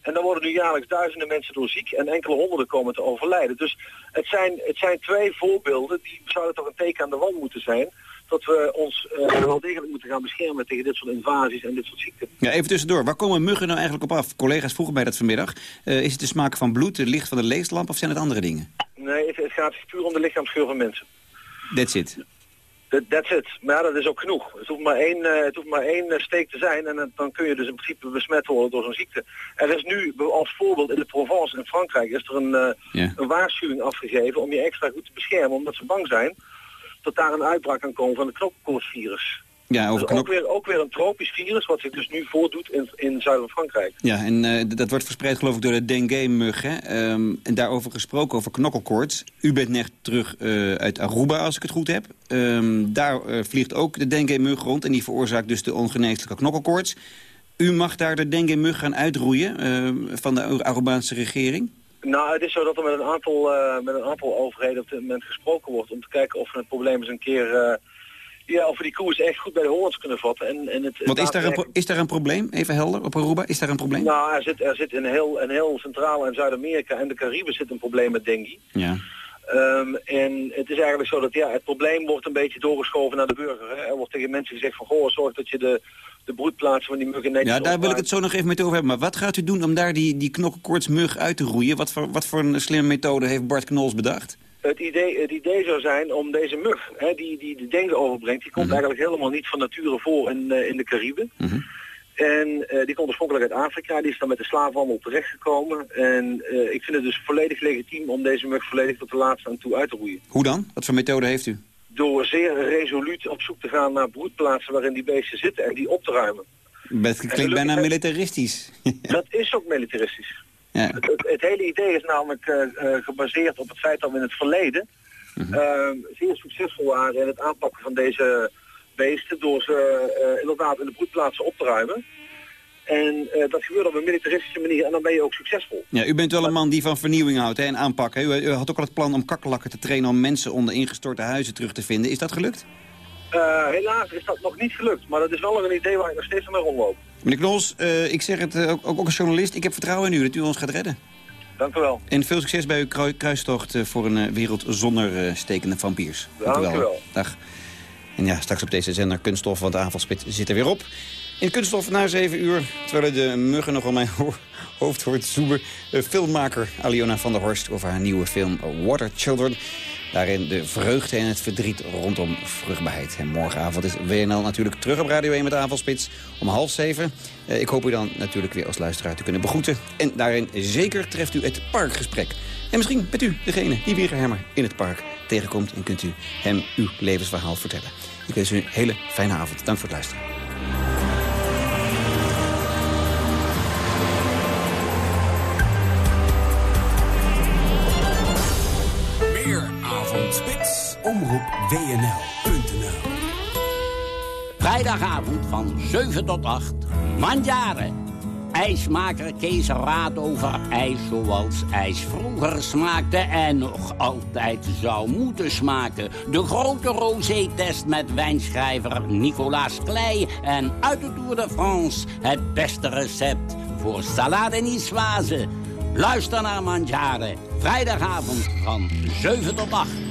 En dan worden nu jaarlijks duizenden mensen door ziek en enkele honderden komen te overlijden. Dus het zijn, het zijn twee voorbeelden die zouden toch een teken aan de wand moeten zijn dat we ons uh, wel degelijk moeten gaan beschermen tegen dit soort invasies en dit soort ziekten. Ja, even tussendoor. Waar komen muggen nou eigenlijk op af? Collega's vroegen mij dat vanmiddag. Uh, is het de smaak van bloed, de licht van de leeslamp of zijn het andere dingen? Nee, het, het gaat puur om de lichaamsgeur van mensen. That's it. That's it. Maar ja, dat is ook genoeg. Het hoeft maar één, uh, het hoeft maar één steek te zijn en dan kun je dus in principe besmet worden door zo'n ziekte. Er is nu als voorbeeld in de Provence in Frankrijk is er een, yeah. een waarschuwing afgegeven om je extra goed te beschermen omdat ze bang zijn dat daar een uitbraak kan komen van het knopkoortsvirus. Ja, over dus ook, weer, ook weer een tropisch virus wat zich dus nu voordoet in, in Zuid-Frankrijk. Ja, en uh, dat wordt verspreid geloof ik door de dengue-mug. Um, en daarover gesproken, over knokkelkoorts. U bent net terug uh, uit Aruba, als ik het goed heb. Um, daar uh, vliegt ook de dengue-mug rond en die veroorzaakt dus de ongeneeslijke knokkelkoorts. U mag daar de dengue-mug gaan uitroeien van de Arubaanse regering? Nou, het is zo dat er met een aantal, uh, met een aantal overheden op dit moment gesproken wordt om te kijken of we het probleem eens een keer, uh, ja, of we die koers echt goed bij de horens kunnen vatten. En, en het, Want is daar, een, is daar een probleem, even helder, op Aruba, is daar een probleem? Nou, er zit, er zit in, heel, in heel Centraal- en Zuid-Amerika en de Cariben zit een probleem met dengue. Ja. Um, en het is eigenlijk zo dat ja, het probleem wordt een beetje doorgeschoven naar de burger. Hè. Er wordt tegen mensen gezegd van, goh, zorg dat je de, de broedplaatsen van die muggen netjes Ja, daar wil ik het zo nog even met over hebben. Maar wat gaat u doen om daar die, die knokkenkoortsmug uit te roeien? Wat voor, wat voor een slimme methode heeft Bart Knols bedacht? Het idee, het idee zou zijn om deze mug, hè, die, die de dengue overbrengt... die komt mhm. eigenlijk helemaal niet van nature voor in, uh, in de Cariben. Mhm. En uh, die komt oorspronkelijk uit Afrika, die is dan met de slaafhandel terechtgekomen. En uh, ik vind het dus volledig legitiem om deze mug volledig tot de laatste aan toe uit te roeien. Hoe dan? Wat voor methode heeft u? Door zeer resoluut op zoek te gaan naar broedplaatsen waarin die beesten zitten en die op te ruimen. Dat klinkt bijna militaristisch. *laughs* dat is ook militaristisch. Ja. Het, het, hele idee is namelijk uh, gebaseerd op het feit dat we in het verleden uh zeer succesvol waren in het aanpakken van deze beesten door ze inderdaad in de broedplaatsen op te ruimen. En uh, dat gebeurt op een militaristische manier en dan ben je ook succesvol. Ja, u bent wel een man die van vernieuwing houdt hè, en aanpakken. U, u, had ook al het plan om kakkerlakken te trainen om mensen onder ingestorte huizen terug te vinden. Is dat gelukt? Uh, helaas is dat nog niet gelukt, maar dat is wel een idee waar ik nog steeds mee rondloop. Meneer Knols, uh, ik zeg het ook, ook, als journalist, ik heb vertrouwen in u dat u ons gaat redden. Dank u wel. En veel succes bij uw kruistocht voor een wereld zonder stekende vampiers. Dank, Dank u wel. Dag. En ja, straks op deze zender Kunststof, want de avondspit zit er weer op. In Kunststof na 7 uur, terwijl de muggen nog aan mijn hoofd hoort zoemen... filmmaker Aliona van der Horst over haar nieuwe film Water Children. Daarin de vreugde en het verdriet rondom vruchtbaarheid. En morgenavond is WNL natuurlijk terug op Radio 1 met avondspits om half zeven. Eh, ik hoop u dan natuurlijk weer als luisteraar te kunnen begroeten. En daarin zeker treft u het parkgesprek. En misschien bent u degene die Wiegerhemmer in het park tegenkomt... en kunt u hem uw levensverhaal vertellen. Ik wens u een hele fijne avond. Dank voor het luisteren. Omroep WNL.nl Vrijdagavond van 7 tot 8. Mandjaren. IJsmaker Kees raadt over ijs zoals ijs vroeger smaakte... en nog altijd zou moeten smaken. De grote rosé-test met wijnschrijver Nicolas Klei... en uit de Tour de France het beste recept voor salade niçoise. Luister naar Mandjaren. Vrijdagavond van 7 tot 8.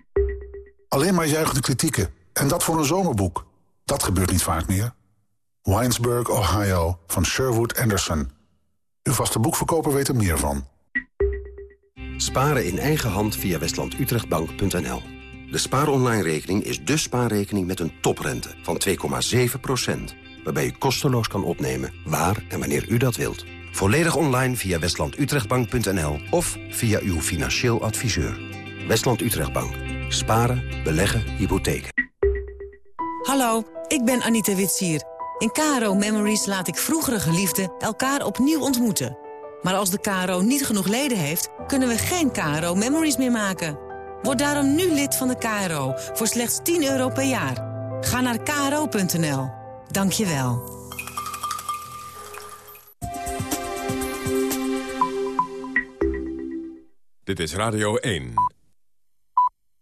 Alleen maar juichende kritieken. En dat voor een zomerboek. Dat gebeurt niet vaak meer. Winesburg, Ohio, van Sherwood Anderson. Uw vaste boekverkoper weet er meer van. Sparen in eigen hand via westlandutrechtbank.nl. De spaaronline-rekening is de spaarrekening met een toprente van 2,7%. Waarbij u kosteloos kan opnemen waar en wanneer u dat wilt. Volledig online via westlandutrechtbank.nl of via uw financieel adviseur. Westland Utrechtbank. Sparen, beleggen, hypotheken. Hallo, ik ben Anita Witsier. In KRO Memories laat ik vroegere geliefden elkaar opnieuw ontmoeten. Maar als de KRO niet genoeg leden heeft, kunnen we geen KRO Memories meer maken. Word daarom nu lid van de KRO voor slechts 10 euro per jaar. Ga naar kro.nl. Dank je wel. Dit is Radio 1.